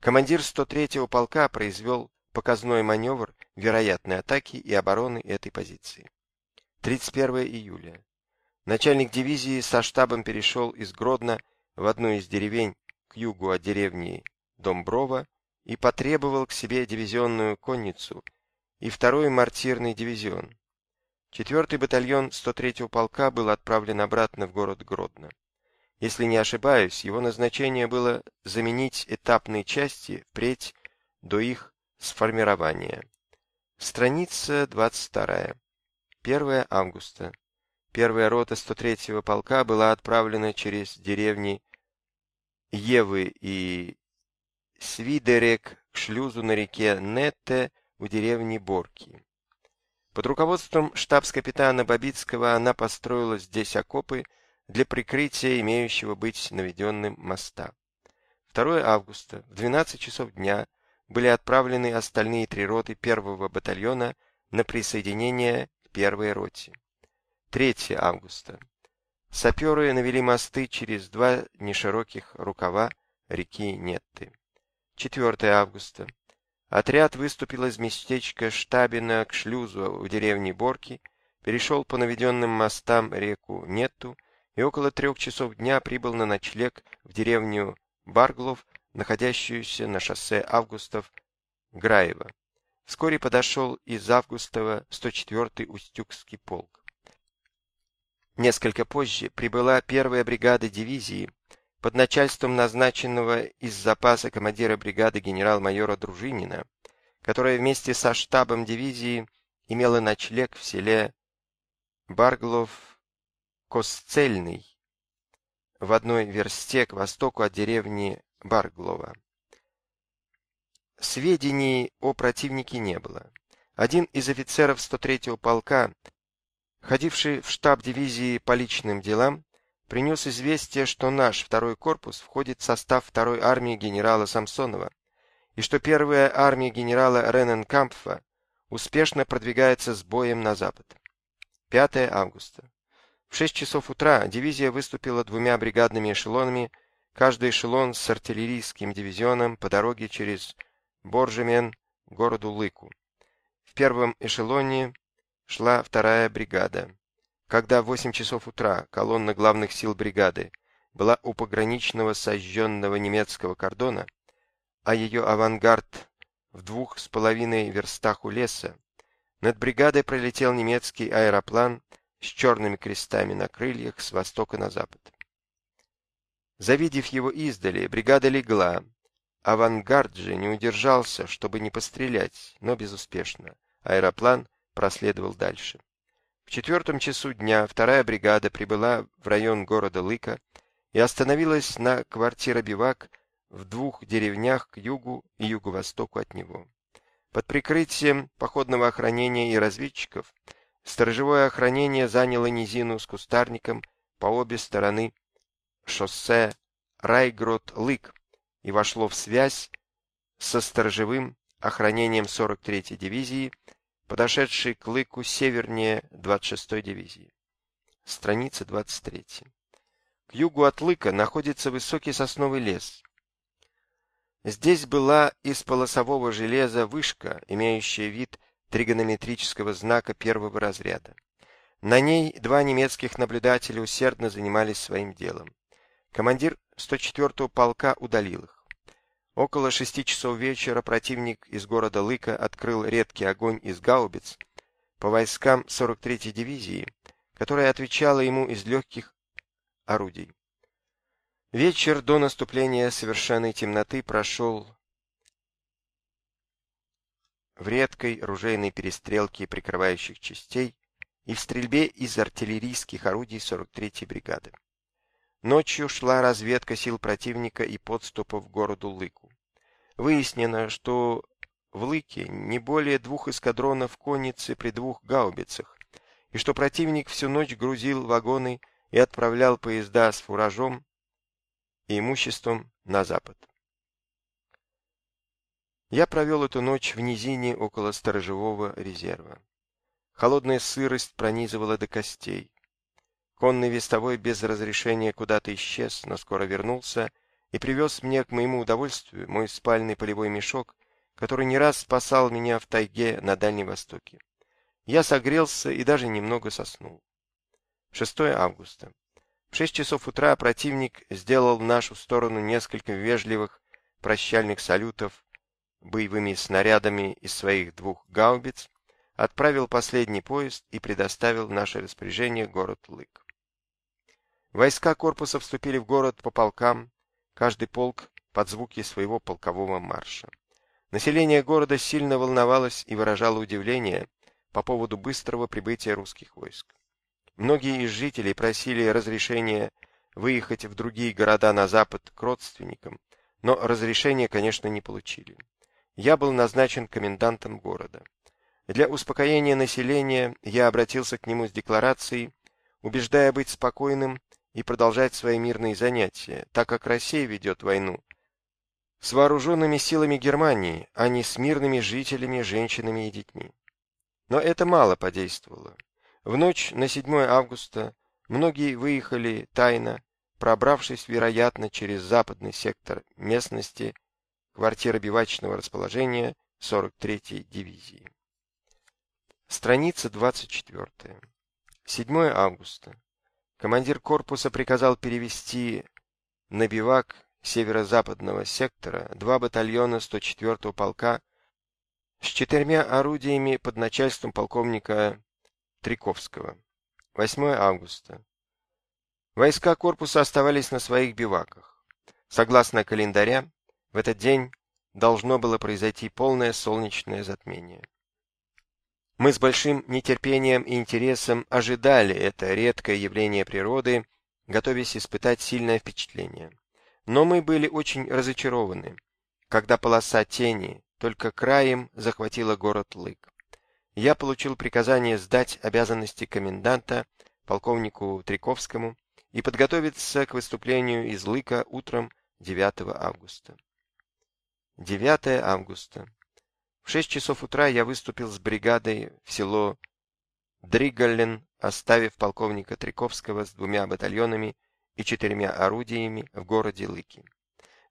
Командир 103-го полка произвел показной маневр вероятной атаки и обороны этой позиции. 31 июля. Начальник дивизии со штабом перешел из Гродно в одну из деревень к югу от деревни Домброва и потребовал к себе дивизионную конницу и второй мортирный дивизион. Четвертый батальон 103-го полка был отправлен обратно в город Гродно. Если не ошибаюсь, его назначение было заменить этапные части впредь до их сформирования. Страница 22. 1 августа. Первая рота 103-го полка была отправлена через деревни Евы и Свидерек к шлюзу на реке Нетте у деревни Борки. Под руководством штабс-капитана Бабицкого она построила здесь окопы для прикрытия имеющего быть наведенным моста. 2 августа в 12 часов дня были отправлены остальные три роты первого батальона на присоединение к первой роте. 3 августа. Саперы навели мосты через два нешироких рукава реки Нетты. 4 августа. Отряд выступил из местечка Штабина к шлюзу у деревни Борки, перешел по наведенным мостам реку Нетту и около трех часов дня прибыл на ночлег в деревню Барглов, находящуюся на шоссе Августов Граева. Вскоре подошел из Августова 104-й Устюгский полк. Несколько позже прибыла первая бригада дивизии под начальством назначенного из запаса командира бригады генерал-майора Дружинина, которая вместе со штабом дивизии имела ночлег в селе Барглов Косцельный, в одной версте к востоку от деревни Барглова. Сведений о противнике не было. Один из офицеров 103-го полка, ходивший в штаб дивизии по личным делам, принес известие, что наш второй корпус входит в состав второй армии генерала Самсонова, и что первая армия генерала Рененкампфа успешно продвигается с боем на запад. 5 августа. В 6 часов утра дивизия выступила двумя бригадными эшелонами, каждый эшелон с артиллерийским дивизионом по дороге через Боржемен к городу Лыку. В первом эшелоне шла вторая бригада. Когда в 8 часов утра колонна главных сил бригады была у пограничного сожженного немецкого кордона, а ее авангард в двух с половиной верстах у леса, над бригадой пролетел немецкий аэроплан с черными крестами на крыльях с востока на запад. Завидев его издали, бригада легла. Авангард же не удержался, чтобы не пострелять, но безуспешно. Аэроплан проследовал дальше. В четвертом часу дня вторая бригада прибыла в район города Лыка и остановилась на квартиробивак в двух деревнях к югу и юго-востоку от него. Под прикрытием походного охранения и разведчиков Сторожевое охранение заняло низину с кустарником по обе стороны шоссе Райгрод-Лык и вошло в связь со сторожевым охранением 43-й дивизии, подошедшей к Лыку севернее 26-й дивизии. Страница 23. К югу от Лыка находится высокий сосновый лес. Здесь была из полосового железа вышка, имеющая вид тригонометрического знака первого разряда. На ней два немецких наблюдателя усердно занимались своим делом. Командир 104-го полка удалил их. Около шести часов вечера противник из города Лыка открыл редкий огонь из гаубиц по войскам 43-й дивизии, которая отвечала ему из легких орудий. Вечер до наступления совершенной темноты прошел в редкой ружейной перестрелке прикрывающих частей и в стрельбе из артиллерийских орудий 43-й бригады. Ночью шла разведка сил противника и подступов к городу Лыку. Выяснено, что в Лыке не более двух эскадронов конницы при двух гаубицах, и что противник всю ночь грузил вагоны и отправлял поезда с фуражом и имуществом на запад. Я провел эту ночь в низине около сторожевого резерва. Холодная сырость пронизывала до костей. Конный вестовой без разрешения куда-то исчез, но скоро вернулся и привез мне к моему удовольствию мой спальный полевой мешок, который не раз спасал меня в тайге на Дальнем Востоке. Я согрелся и даже немного соснул. 6 августа. В 6 часов утра противник сделал в нашу сторону несколько вежливых прощальных салютов боевыми снарядами из своих двух гаубиц, отправил последний поезд и предоставил в наше распоряжение город Лык. Войска корпуса вступили в город по полкам, каждый полк под звуки своего полкового марша. Население города сильно волновалось и выражало удивление по поводу быстрого прибытия русских войск. Многие из жителей просили разрешения выехать в другие города на запад к родственникам, но разрешения, конечно, не получили. Я был назначен комендантом города. Для успокоения населения я обратился к нему с декларацией, убеждая быть спокойным и продолжать свои мирные занятия, так как Россия ведет войну с вооруженными силами Германии, а не с мирными жителями, женщинами и детьми. Но это мало подействовало. В ночь на 7 августа многие выехали тайно, пробравшись, вероятно, через западный сектор местности, квартиры бивачного расположения 43-й дивизии. Страница 24. 7 августа. Командир корпуса приказал перевести на бивак северо-западного сектора два батальона 104-го полка с четырьмя орудиями под начальством полковника Триковского. 8 августа. Войска корпуса оставались на своих биваках. Согласно календаря, в этот день должно было произойти полное солнечное затмение. Мы с большим нетерпением и интересом ожидали это редкое явление природы, готовясь испытать сильное впечатление. Но мы были очень разочарованы, когда полоса тени только краем захватила город Лык. Я получил приказание сдать обязанности коменданта полковнику Триковскому и подготовиться к выступлению из Лыка утром 9 августа. 9 августа. В шесть часов утра я выступил с бригадой в село Дригаллен, оставив полковника Триковского с двумя батальонами и четырьмя орудиями в городе Лыки.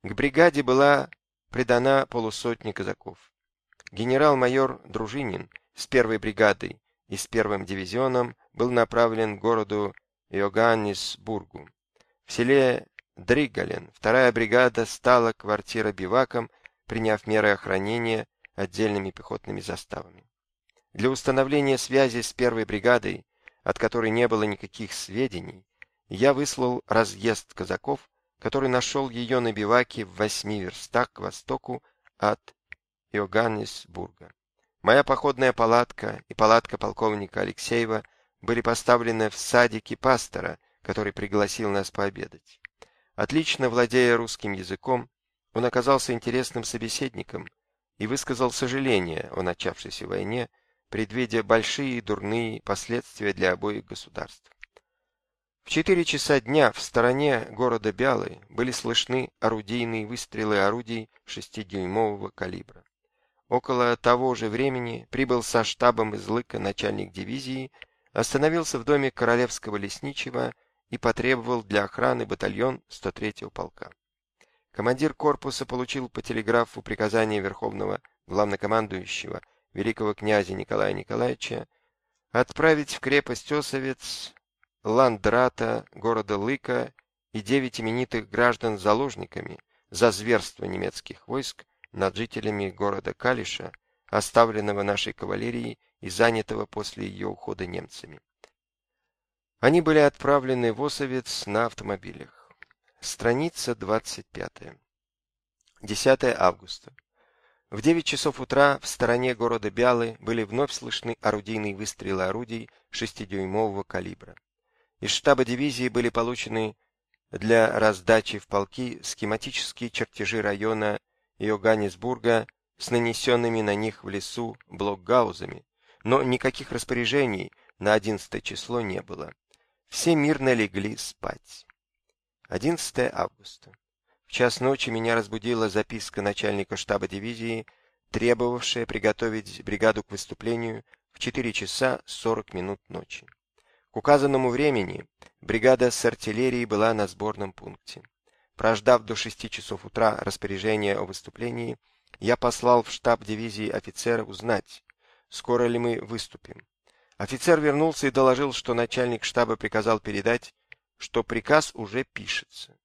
К бригаде была придана полусотни казаков. Генерал-майор Дружинин с первой бригадой и с первым дивизионом был направлен к городу Йоганнесбургу. В селе Дригален вторая бригада стала квартира-биваком, приняв меры охранения отдельными пехотными заставами. Для установления связи с первой бригадой, от которой не было никаких сведений, я выслал разъезд казаков, который нашел ее на биваке в восьми верстах к востоку от Иоганнесбурга. Моя походная палатка и палатка полковника Алексеева были поставлены в садике пастора, который пригласил нас пообедать. Отлично владея русским языком, он оказался интересным собеседником, и высказал сожаление о начавшейся войне, предвидя большие дурные последствия для обоих государств. В четыре часа дня в стороне города Бялы были слышны орудийные выстрелы орудий шестидюймового калибра. Около того же времени прибыл со штабом из Лыка начальник дивизии, остановился в доме королевского лесничего и потребовал для охраны батальон 103-го полка. Командир корпуса получил по телеграфу приказание Верховного Главнокомандующего великого князя Николая Николаевича отправить в крепость Осовец Ландрата, города Лыка и девять именитых граждан заложниками за зверство немецких войск над жителями города Калиша, оставленного нашей кавалерией и занятого после ее ухода немцами. Они были отправлены в Осовец на автомобилях. Страница 25. 10 августа. В 9 часов утра в стороне города Бялы были вновь слышны орудийные выстрелы орудий 6-дюймового калибра. Из штаба дивизии были получены для раздачи в полки схематические чертежи района Йоганнесбурга с нанесенными на них в лесу блокгаузами, но никаких распоряжений на 11 число не было. Все мирно легли спать. 11 августа. В час ночи меня разбудила записка начальника штаба дивизии, требовавшая приготовить бригаду к выступлению в 4 часа 40 минут ночи. К указанному времени бригада с артиллерией была на сборном пункте. Прождав до 6 часов утра распоряжение о выступлении, я послал в штаб дивизии офицера узнать, скоро ли мы выступим. Офицер вернулся и доложил, что начальник штаба приказал передать, что приказ уже пишется.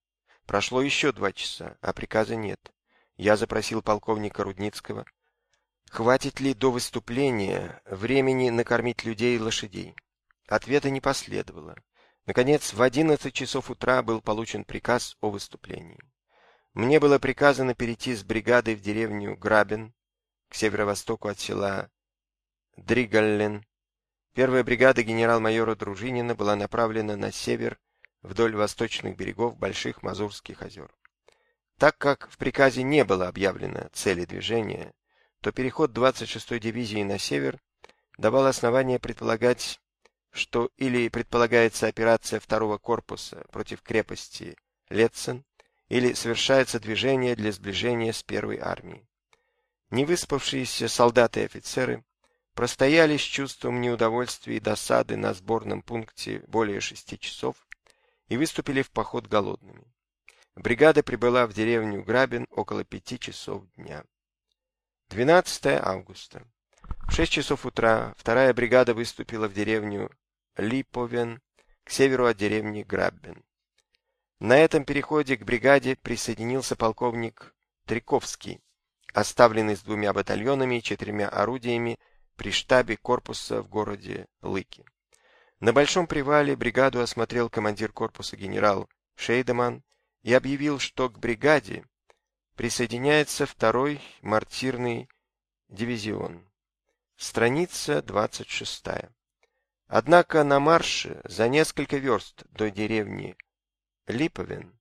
Прошло еще два часа, а приказа нет. Я запросил полковника Рудницкого, хватит ли до выступления времени накормить людей и лошадей. Ответа не последовало. Наконец, в 11 часов утра был получен приказ о выступлении. Мне было приказано перейти с бригадой в деревню Грабен, к северо-востоку от села Дригаллен. Первая бригада генерал-майора Дружинина была направлена на север вдоль восточных берегов Больших Мазурских озер. Так как в приказе не было объявлено цели движения, то переход 26-й дивизии на север давал основание предполагать, что или предполагается операция второго корпуса против крепости Летцен, или совершается движение для сближения с первой армией. Невыспавшиеся солдаты и офицеры простояли с чувством неудовольствия и досады на сборном пункте более шести часов, и выступили в поход голодными. Бригада прибыла в деревню Грабин около пяти часов дня. 12 августа. В шесть часов утра вторая бригада выступила в деревню Липовен к северу от деревни Граббен. На этом переходе к бригаде присоединился полковник Триковский, оставленный с двумя батальонами и четырьмя орудиями при штабе корпуса в городе Лыки. На Большом привале бригаду осмотрел командир корпуса генерал Шейдеман и объявил, что к бригаде присоединяется второй мортирный дивизион. Страница 26. Однако на марше за несколько верст до деревни Липовин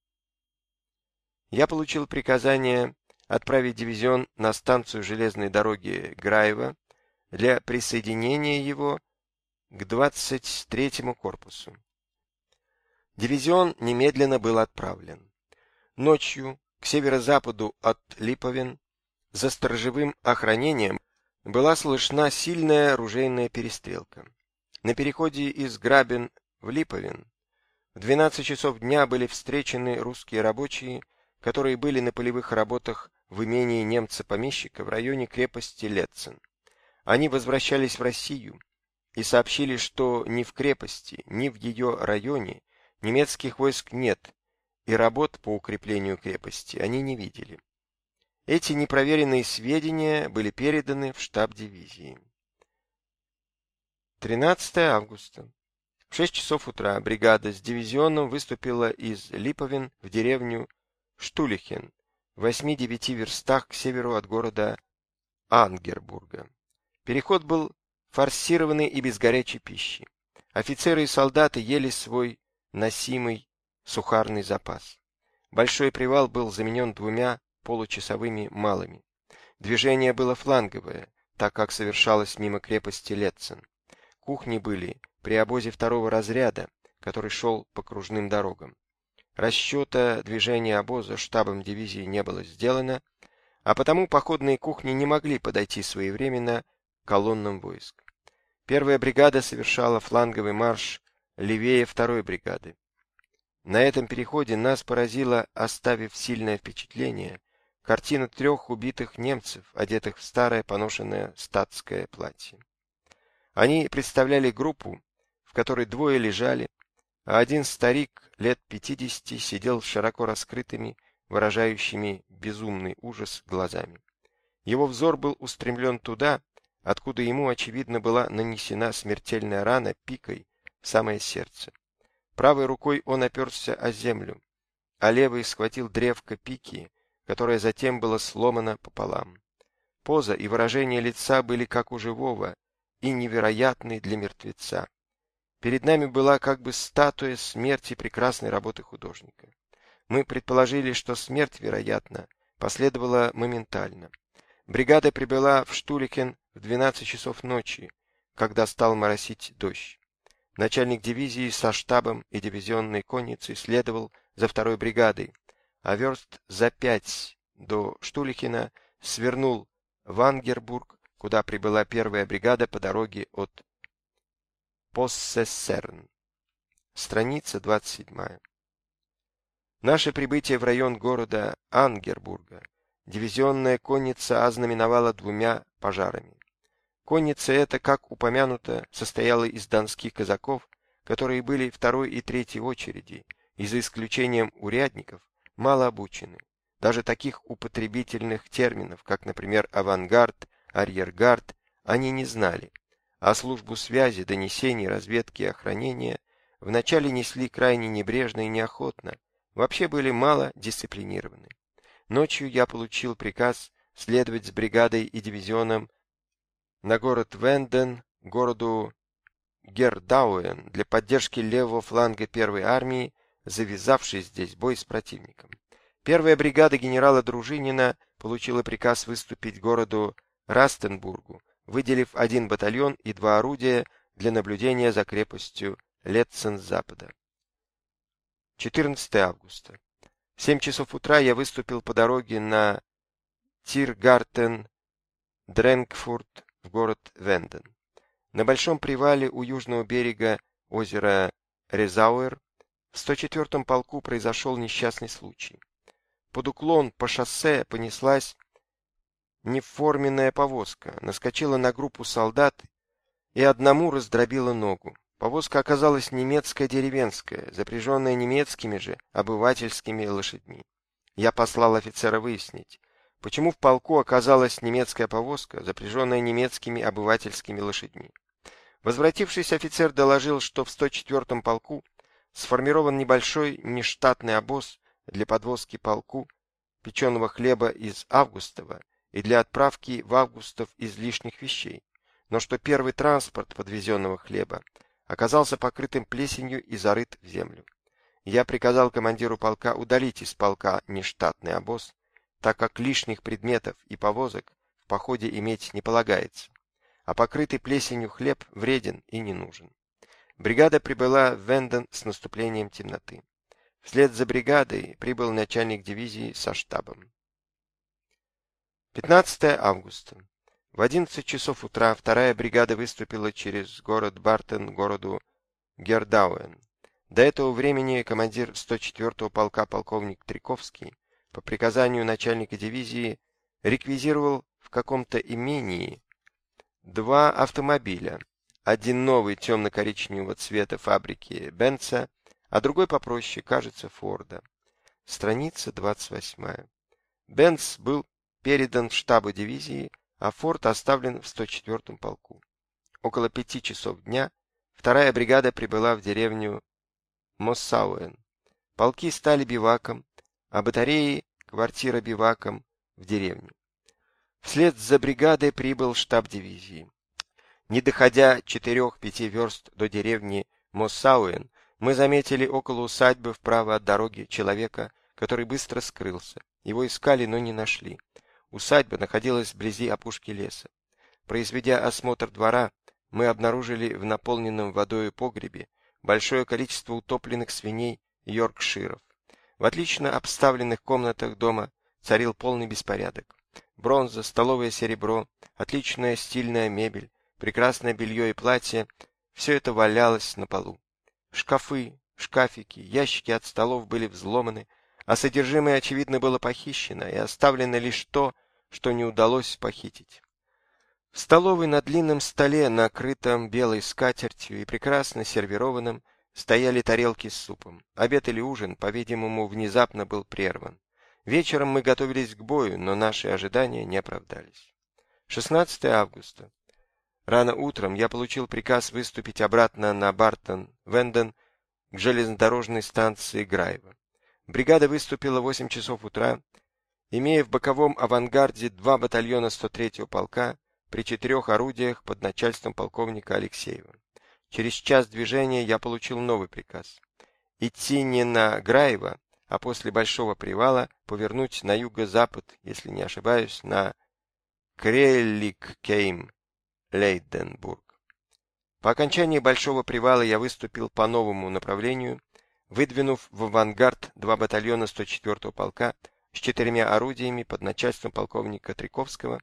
я получил приказание отправить дивизион на станцию железной дороги Граева для присоединения его к 23-му корпусу. Дивизион немедленно был отправлен. Ночью к северо-западу от Липовин за сторожевым охранением была слышна сильная оружейная перестрелка. На переходе из Грабин в Липовин в 12 часов дня были встречены русские рабочие, которые были на полевых работах в имении немца-помещика в районе крепости Летцен. Они возвращались в Россию, и сообщили, что ни в крепости, ни в ее районе немецких войск нет, и работ по укреплению крепости они не видели. Эти непроверенные сведения были переданы в штаб дивизии. 13 августа. В 6 часов утра бригада с дивизионом выступила из Липовин в деревню Штулихен, в 8-9 верстах к северу от города Ангербурга. Переход был форсированный и без горячей пищи. Офицеры и солдаты ели свой носимый сухарный запас. Большой привал был заменен двумя получасовыми малыми. Движение было фланговое, так как совершалось мимо крепости Летцен. Кухни были при обозе второго разряда, который шел по кружным дорогам. Расчета движения обоза штабом дивизии не было сделано, а потому походные кухни не могли подойти своевременно колоннам войск. Первая бригада совершала фланговый марш левее второй бригады. На этом переходе нас поразило, оставив сильное впечатление, картина трех убитых немцев, одетых в старое поношенное статское платье. Они представляли группу, в которой двое лежали, а один старик лет пятидесяти сидел широко раскрытыми, выражающими безумный ужас глазами. Его взор был устремлен туда, откуда ему, очевидно, была нанесена смертельная рана пикой в самое сердце. Правой рукой он оперся о землю, а левый схватил древко пики, которое затем было сломано пополам. Поза и выражение лица были как у живого и невероятны для мертвеца. Перед нами была как бы статуя смерти прекрасной работы художника. Мы предположили, что смерть, вероятно, последовала моментально. Бригада прибыла в Штуликен в 12 часов ночи, когда стал моросить дождь. Начальник дивизии со штабом и дивизионной конницей следовал за второй бригадой, а верст за пять до Штулихина свернул в Ангербург, куда прибыла первая бригада по дороге от Поссессерн. Страница 27. Наше прибытие в район города Ангербурга дивизионная конница ознаменовала двумя пожарами. Конница эта, как упомянуто, состояла из донских казаков, которые были второй и третьей очереди, и за исключением урядников, мало обучены. Даже таких употребительных терминов, как, например, авангард, арьергард, они не знали а службу связи, донесений, разведки и охранения вначале несли крайне небрежно и неохотно, вообще были мало дисциплинированы. Ночью я получил приказ следовать с бригадой и дивизионом на город Венден, городу Гердауэн для поддержки левого фланга первой армии, завязавшей здесь бой с противником. Первая бригада генерала Дружинина получила приказ выступить городу Растенбургу, выделив один батальон и два орудия для наблюдения за крепостью Летцен с запада. 14 августа. В 7 часов утра я выступил по дороге на Тиргартен, Дренкфурт в город Венден. На большом привале у южного берега озера Резауэр в 104-м полку произошел несчастный случай. Под уклон по шоссе понеслась неформенная повозка, наскочила на группу солдат и одному раздробила ногу. Повозка оказалась немецкая деревенская, запряженная немецкими же обывательскими лошадьми. Я послал офицера выяснить, почему в полку оказалась немецкая повозка, запряженная немецкими обывательскими лошадьми. Возвратившийся офицер доложил, что в 104-м полку сформирован небольшой нештатный обоз для подвозки полку печеного хлеба из Августова и для отправки в Августов излишних вещей, но что первый транспорт подвезенного хлеба оказался покрытым плесенью и зарыт в землю. Я приказал командиру полка удалить из полка нештатный обоз, так как лишних предметов и повозок в походе иметь не полагается, а покрытый плесенью хлеб вреден и не нужен. Бригада прибыла в Венден с наступлением темноты. Вслед за бригадой прибыл начальник дивизии со штабом. 15 августа. В 11 часов утра вторая бригада выступила через город Бартен к городу Гердауэн. До этого времени командир 104-го полка полковник Триковский по приказанию начальника дивизии реквизировал в каком-то имении два автомобиля. Один новый темно-коричневого цвета фабрики Бенца, а другой попроще, кажется, Форда. Страница 28. Бенц был передан в штабы дивизии, а форт оставлен в 104-м полку. Около пяти часов дня вторая бригада прибыла в деревню Моссауэн. Полки стали биваком, а батареи – квартира биваком в деревню. Вслед за бригадой прибыл штаб дивизии. Не доходя четырех-пяти верст до деревни Моссауэн, мы заметили около усадьбы вправо от дороги человека, который быстро скрылся. Его искали, но не нашли. Усадьба находилась вблизи опушки леса. Произведя осмотр двора, мы обнаружили в наполненном водой погребе большое количество утопленных свиней йоркширов. В отлично обставленных комнатах дома царил полный беспорядок. Бронза, столовое серебро, отличная стильная мебель, прекрасное белье и платье – все это валялось на полу. Шкафы, шкафики, ящики от столов были взломаны, а содержимое, очевидно, было похищено, и оставлено лишь то, что не удалось похитить. В столовой на длинном столе, накрытом белой скатертью и прекрасно сервированном, стояли тарелки с супом. Обед или ужин, по-видимому, внезапно был прерван. Вечером мы готовились к бою, но наши ожидания не оправдались. 16 августа. Рано утром я получил приказ выступить обратно на Бартон-Венден к железнодорожной станции Граева. Бригада выступила в 8 часов утра, имея в боковом авангарде два батальона 103-го полка при четырех орудиях под начальством полковника Алексеева. Через час движения я получил новый приказ. Идти не на Граево, а после Большого привала повернуть на юго-запад, если не ошибаюсь, на Крелликкейм, Лейденбург. По окончании Большого привала я выступил по новому направлению, выдвинув в авангард два батальона 104-го полка с четырьмя орудиями под начальством полковника Триковского,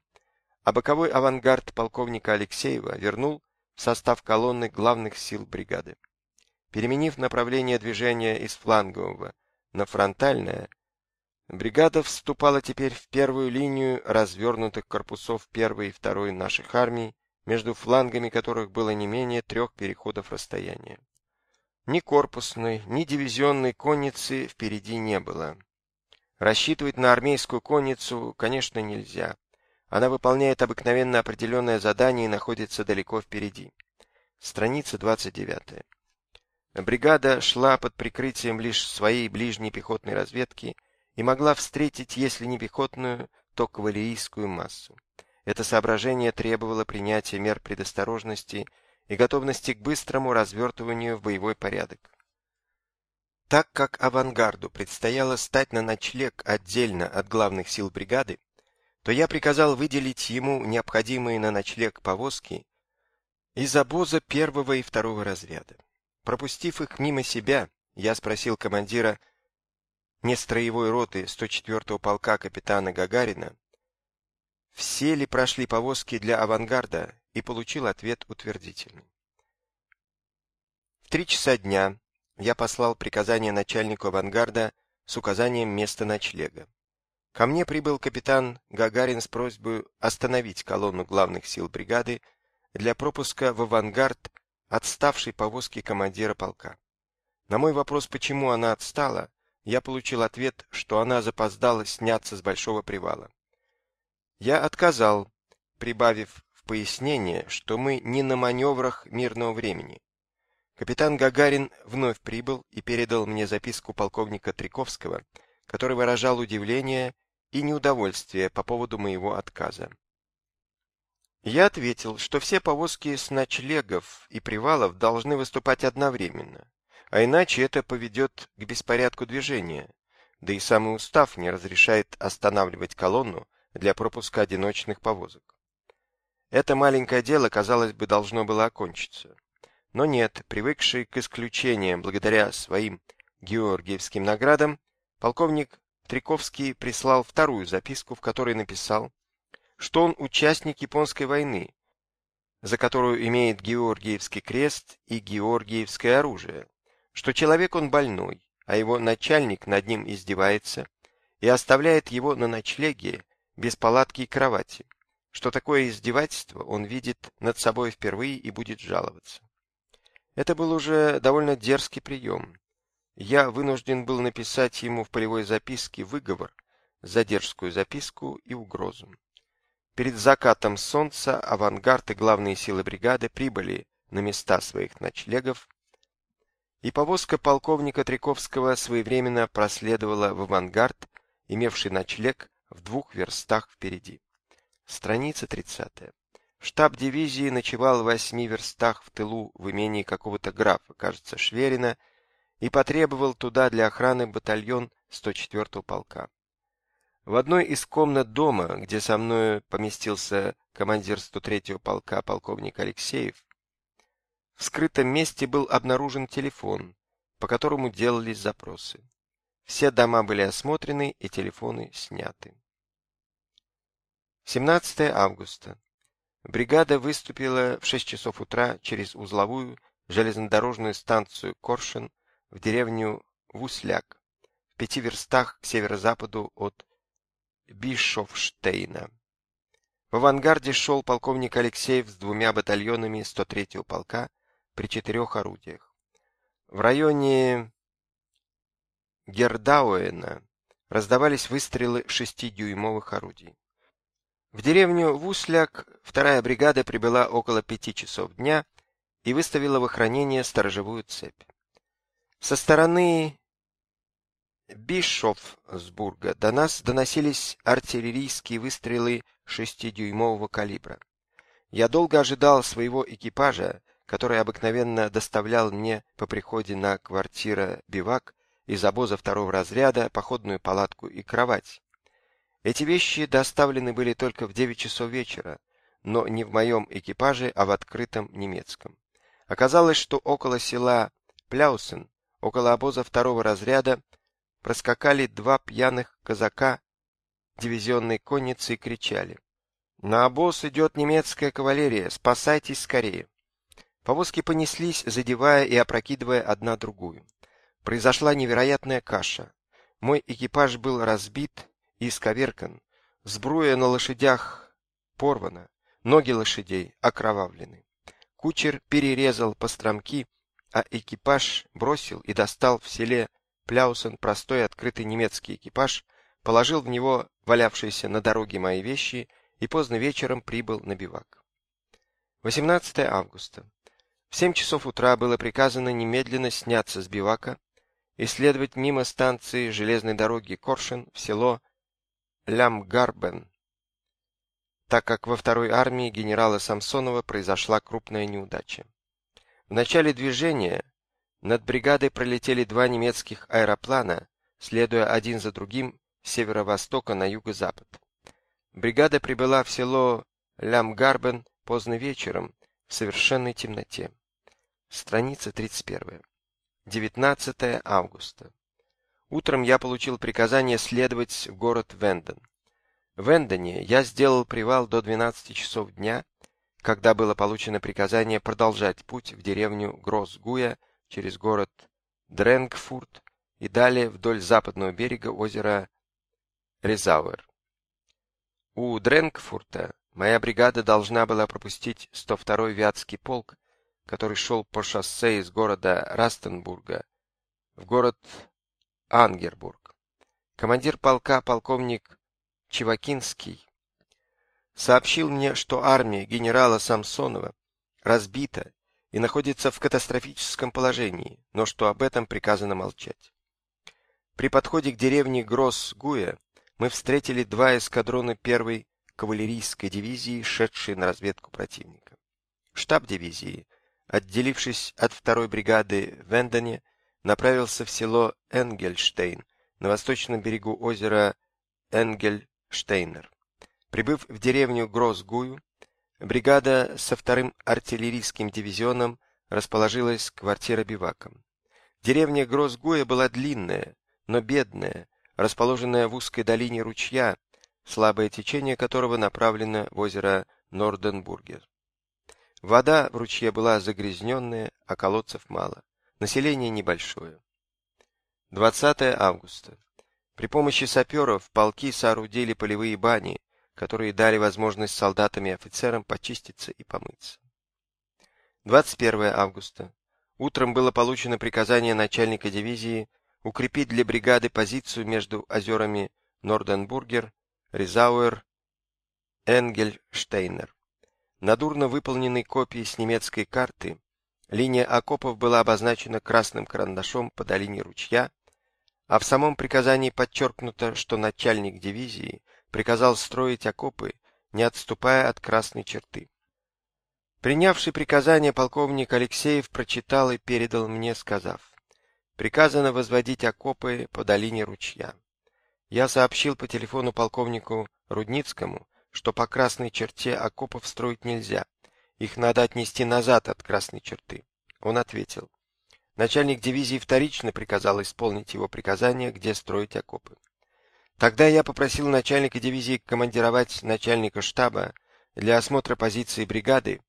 а боковой авангард полковника Алексеева вернул в состав колонны главных сил бригады. Переменив направление движения из флангового на фронтальное, бригада вступала теперь в первую линию развернутых корпусов первой и второй наших армий, между флангами которых было не менее трех переходов расстояния. Ни корпусной, ни дивизионной конницы впереди не было. Рассчитывать на армейскую конницу, конечно, нельзя. Она выполняет обыкновенно определенное задание и находится далеко впереди. Страница 29. Бригада шла под прикрытием лишь своей ближней пехотной разведки и могла встретить, если не пехотную, то кавалерийскую массу. Это соображение требовало принятия мер предосторожности и готовности к быстрому развертыванию в боевой порядок. Так как авангарду предстояло стать на ночлег отдельно от главных сил бригады, то я приказал выделить ему необходимые на ночлег повозки из обоза первого и второго разряда. Пропустив их мимо себя, я спросил командира нестроевой роты 104-го полка капитана Гагарина, все ли прошли повозки для авангарда, и получил ответ утвердительный. В три часа дня я послал приказание начальнику авангарда с указанием места ночлега. Ко мне прибыл капитан Гагарин с просьбой остановить колонну главных сил бригады для пропуска в авангард отставшей повозки командира полка. На мой вопрос, почему она отстала, я получил ответ, что она запоздала сняться с большого привала. Я отказал, прибавив пояснение, что мы не на маневрах мирного времени. Капитан Гагарин вновь прибыл и передал мне записку полковника Триковского, который выражал удивление и неудовольствие по поводу моего отказа. Я ответил, что все повозки с ночлегов и привалов должны выступать одновременно, а иначе это поведет к беспорядку движения, да и самый устав не разрешает останавливать колонну для пропуска одиночных повозок. Это маленькое дело, казалось бы, должно было окончиться. Но нет, привыкший к исключениям благодаря своим георгиевским наградам, полковник Триковский прислал вторую записку, в которой написал, что он участник японской войны, за которую имеет Георгиевский крест и Георгиевское оружие, что человек он больной, а его начальник над ним издевается и оставляет его на ночлеге без палатки и кровати, что такое издевательство он видит над собой впервые и будет жаловаться. Это был уже довольно дерзкий прием, я вынужден был написать ему в полевой записке выговор, задержскую записку и угрозу. Перед закатом солнца авангард и главные силы бригады прибыли на места своих ночлегов, и повозка полковника Триковского своевременно проследовала в авангард, имевший ночлег в двух верстах впереди. Страница 30. Штаб дивизии ночевал в восьми верстах в тылу в имении какого-то графа, кажется, Шверина, и потребовал туда для охраны батальон 104-го полка. В одной из комнат дома, где со мной поместился командир 103-го полка полковник Алексеев, в скрытом месте был обнаружен телефон, по которому делались запросы. Все дома были осмотрены и телефоны сняты. 17 августа. Бригада выступила в 6 часов утра через узловую железнодорожную станцию Коршин в деревню Вусляк, в пяти верстах к северо-западу от Бишофштейна. В авангарде шел полковник Алексеев с двумя батальонами 103-го полка при четырех орудиях. В районе Гердауэна раздавались выстрелы шестидюймовых орудий. В деревню Вусляк вторая бригада прибыла около пяти часов дня и выставила в охранение сторожевую цепь. Со стороны Бишофсбурга до нас доносились артиллерийские выстрелы шестидюймового калибра. Я долго ожидал своего экипажа, который обыкновенно доставлял мне по приходе на квартира бивак из обоза второго разряда, походную палатку и кровать. Эти вещи доставлены были только в 9 часов вечера, но не в моем экипаже, а в открытом немецком. Оказалось, что около села Пляусен, около обоза второго разряда, проскакали два пьяных казака дивизионной конницы и кричали. «На обоз идет немецкая кавалерия, спасайтесь скорее!» Повозки понеслись, задевая и опрокидывая одна другую. Произошла невероятная каша. Мой экипаж был разбит исковеркан, сбруя на лошадях порвана, ноги лошадей окровавлены. Кучер перерезал постромки, а экипаж бросил и достал в селе Пляусен простой открытый немецкий экипаж, положил в него валявшиеся на дороге мои вещи и поздно вечером прибыл на бивак. 18 августа. В 7 часов утра было приказано немедленно сняться с бивака и следовать мимо станции железной дороги Коршен в село Лямгарбен, так как во второй армии генерала Самсонова произошла крупная неудача. В начале движения над бригадой пролетели два немецких аэроплана, следуя один за другим с северо-востока на юго-запад. Бригада прибыла в село Лямгарбен поздно вечером в совершенной темноте. Страница 31. 19 августа. Утром я получил приказание следовать в город Венден. В Вендене я сделал привал до 12 часов дня, когда было получено приказание продолжать путь в деревню Гроссгуя через город Дренгфурт и далее вдоль западного берега озера Резауэр. У Дренгфурта моя бригада должна была пропустить 102-й Вятский полк, который шел по шоссе из города Растенбурга в город Ангербург. Командир полка, полковник Чевакинский, сообщил мне, что армия генерала Самсонова разбита и находится в катастрофическом положении, но что об этом приказано молчать. При подходе к деревне Гросс-Гуя мы встретили два эскадрона первой кавалерийской дивизии, шедшие на разведку противника. Штаб дивизии, отделившись от второй бригады в направился в село Энгельштейн на восточном берегу озера Энгельштейнер. Прибыв в деревню Гросс-Гую, Бригада со вторым артиллерийским дивизионом расположилась квартира биваком. Деревня Грозгуя была длинная, но бедная, расположенная в узкой долине ручья, слабое течение которого направлено в озеро Норденбургер. Вода в ручье была загрязненная, а колодцев мало. Население небольшое. 20 августа. При помощи саперов полки соорудили полевые бани, которые дали возможность солдатам и офицерам почиститься и помыться. 21 августа. Утром было получено приказание начальника дивизии укрепить для бригады позицию между озерами Норденбургер, Ризауэр, Энгельштейнер. На дурно выполненной копии с немецкой карты линия окопов была обозначена красным карандашом по долине ручья, а в самом приказании подчеркнуто, что начальник дивизии – приказал строить окопы, не отступая от красной черты. Принявший приказание полковник Алексеев прочитал и передал мне, сказав, «Приказано возводить окопы по долине ручья». Я сообщил по телефону полковнику Рудницкому, что по красной черте окопов строить нельзя, их надо отнести назад от красной черты. Он ответил, начальник дивизии вторично приказал исполнить его приказание, где строить окопы. Тогда я попросил начальника дивизии командировать начальника штаба для осмотра позиции бригады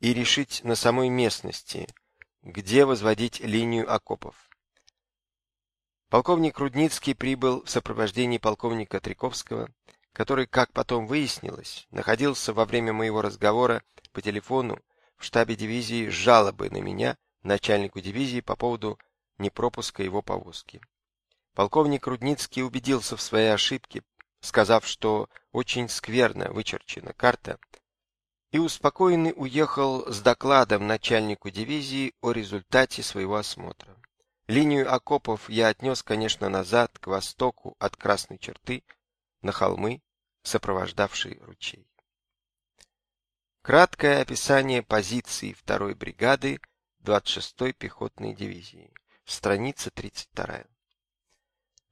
и решить на самой местности, где возводить линию окопов. Полковник Рудницкий прибыл в сопровождении полковника Триковского, который, как потом выяснилось, находился во время моего разговора по телефону в штабе дивизии с жалобой на меня, начальнику дивизии, по поводу непропуска его повозки. Полковник Рудницкий убедился в своей ошибке, сказав, что очень скверно вычерчена карта, и успокоенный уехал с докладом начальнику дивизии о результате своего осмотра. Линию окопов я отнес, конечно, назад, к востоку от красной черты, на холмы, сопровождавшие ручей. Краткое описание позиции 2-й бригады 26-й пехотной дивизии. Страница 32.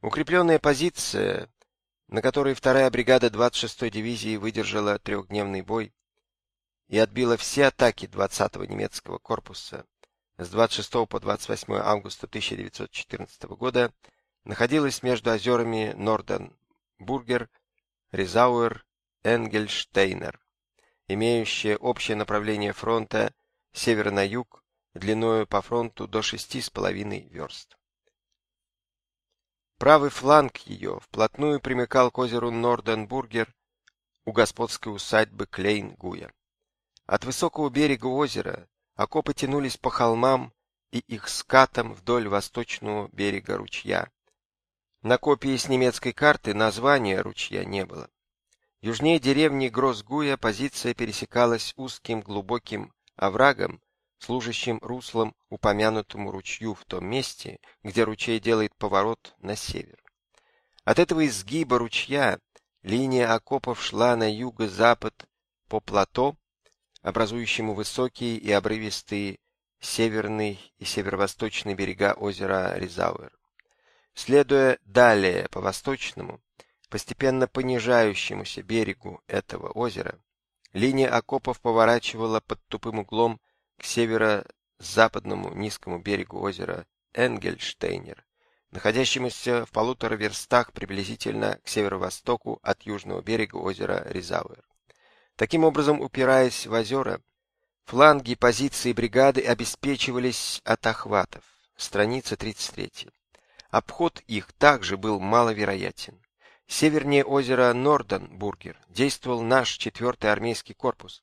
Укрепленная позиция, на которой 2-я бригада 26-й дивизии выдержала трехдневный бой и отбила все атаки 20-го немецкого корпуса с 26 по 28 августа 1914 года, находилась между озерами Норден-Бургер, Ризауэр, Энгельштейнер, имеющая общее направление фронта север на юг, длиною по фронту до 6,5 верст. Правый фланг ее вплотную примыкал к озеру Норденбургер у господской усадьбы Клейн-Гуя. От высокого берега озера окопы тянулись по холмам и их скатам вдоль восточного берега ручья. На копии с немецкой карты названия ручья не было. Южнее деревни Грозгуя позиция пересекалась узким глубоким оврагом, служащим руслом упомянутому ручью в том месте, где ручей делает поворот на север. От этого изгиба ручья линия окопов шла на юго-запад по плато, образующему высокие и обрывистые северный и северо-восточный берега озера Ризауэр. Следуя далее по восточному, постепенно понижающемуся берегу этого озера, линия окопов поворачивала под тупым углом к северо-западному низкому берегу озера Энгельштейнер, находящемуся в полутора верстах приблизительно к северо-востоку от южного берега озера Ризауэр. Таким образом, упираясь в озера, фланги позиции бригады обеспечивались от охватов. Страница 33. Обход их также был маловероятен. Севернее озера Норденбургер действовал наш 4-й армейский корпус,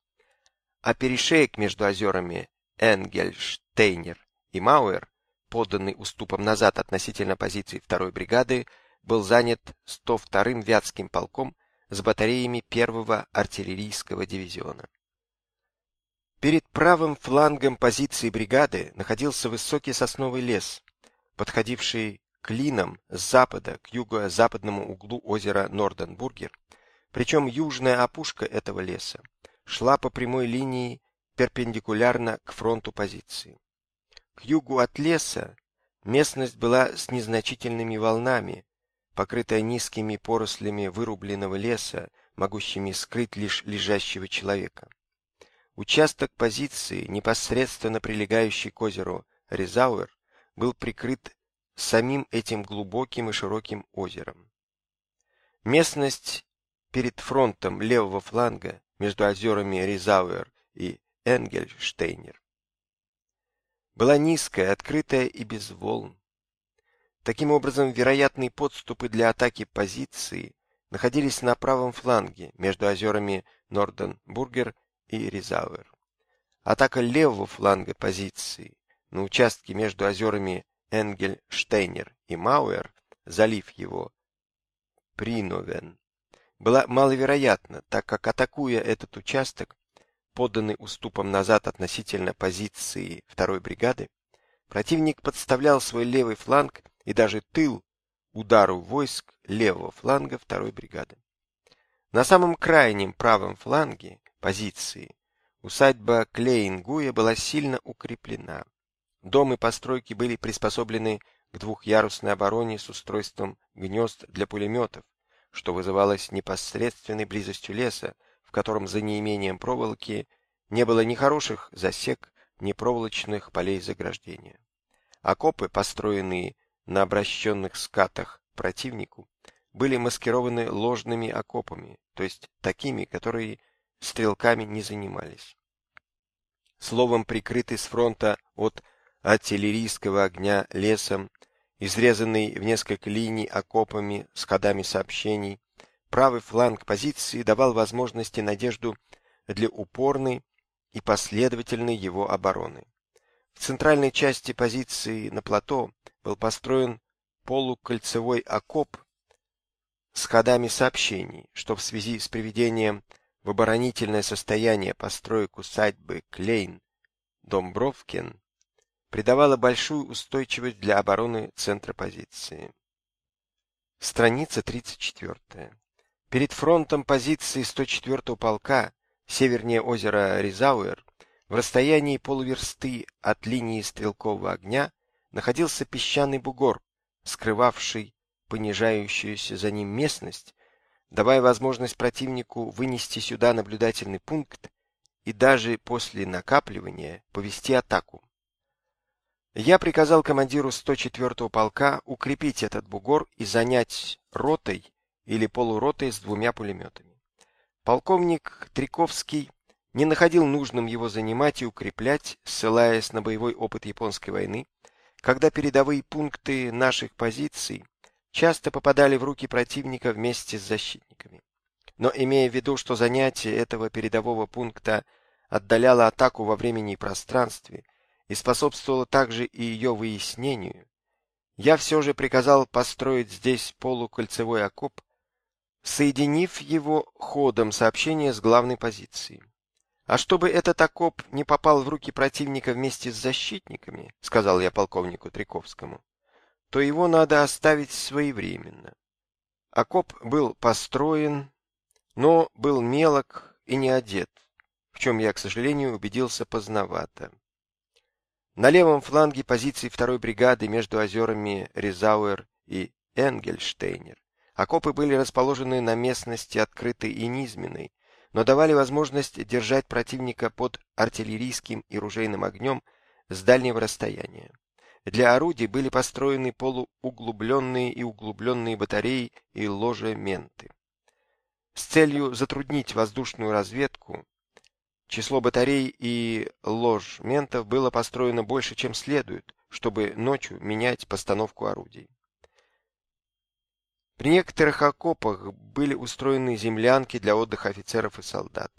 а перешеек между озерами Энгельштейнер и Мауэр, подданный уступом назад относительно позиции второй бригады, был занят 102-м Вятским полком с батареями первого артиллерийского дивизиона. Перед правым флангом позиции бригады находился высокий сосновый лес, подходивший клином с запада к юго-западному углу озера Норденбургер, причем южная опушка этого леса шла по прямой линии перпендикулярно к фронту позиции. К югу от леса местность была с незначительными волнами, покрытая низкими порослями вырубленного леса, могущими скрыть лишь лежащего человека. Участок позиции, непосредственно прилегающий к озеру Резауэр, был прикрыт самим этим глубоким и широким озером. Местность перед фронтом левого фланга между озерами Ризауэр и Энгельштейнер была низкая, открытая и без волн. Таким образом, вероятные подступы для атаки позиции находились на правом фланге между озерами Норденбургер и Ризауэр. Атака левого фланга позиции на участке между озерами Энгельштейнер и Мауэр, залив его Приновен, была маловероятна, так как, атакуя этот участок, подданный уступом назад относительно позиции второй бригады, противник подставлял свой левый фланг и даже тыл удару войск левого фланга второй бригады. На самом крайнем правом фланге позиции усадьба Клейнгуя была сильно укреплена. Дом и постройки были приспособлены к двухъярусной обороне с устройством гнезд для пулеметов, что вызывалось непосредственной близостью леса, в котором за неимением проволоки не было ни хороших засек, ни проволочных полей заграждения. Окопы, построенные на обращенных скатах противнику, были маскированы ложными окопами, то есть такими, которые стрелками не занимались. Словом, прикрытый с фронта от артиллерийского огня лесом изрезанный в несколько линий окопами с ходами сообщений, правый фланг позиции давал возможности надежду для упорной и последовательной его обороны. В центральной части позиции на плато был построен полукольцевой окоп с ходами сообщений, что в связи с приведением в оборонительное состояние построек усадьбы Клейн Домбровкин придавало большую устойчивость для обороны центра позиции. Страница 34. Перед фронтом позиции 104-го полка севернее озера Ризауэр в расстоянии полуверсты от линии стрелкового огня находился песчаный бугор, скрывавший понижающуюся за ним местность, давая возможность противнику вынести сюда наблюдательный пункт и даже после накапливания повести атаку. Я приказал командиру 104-го полка укрепить этот бугор и занять ротой или полуротой с двумя пулеметами. Полковник Триковский не находил нужным его занимать и укреплять, ссылаясь на боевой опыт японской войны, когда передовые пункты наших позиций часто попадали в руки противника вместе с защитниками. Но имея в виду, что занятие этого передового пункта отдаляло атаку во времени и пространстве и способствовало также и ее выяснению, я все же приказал построить здесь полукольцевой окоп, соединив его ходом сообщения с главной позицией. А чтобы этот окоп не попал в руки противника вместе с защитниками, сказал я полковнику Триковскому, то его надо оставить своевременно. Окоп был построен, но был мелок и не одет, в чем я, к сожалению, убедился поздновато. На левом фланге позиции второй бригады между озерами Ризауэр и Энгельштейнер окопы были расположены на местности открытой и низменной, но давали возможность держать противника под артиллерийским и ружейным огнем с дальнего расстояния. Для орудий были построены полууглубленные и углубленные батареи и ложементы. С целью затруднить воздушную разведку, число батарей и ложментов было построено больше, чем следует, чтобы ночью менять постановку орудий. При некоторых окопах были устроены землянки для отдыха офицеров и солдат.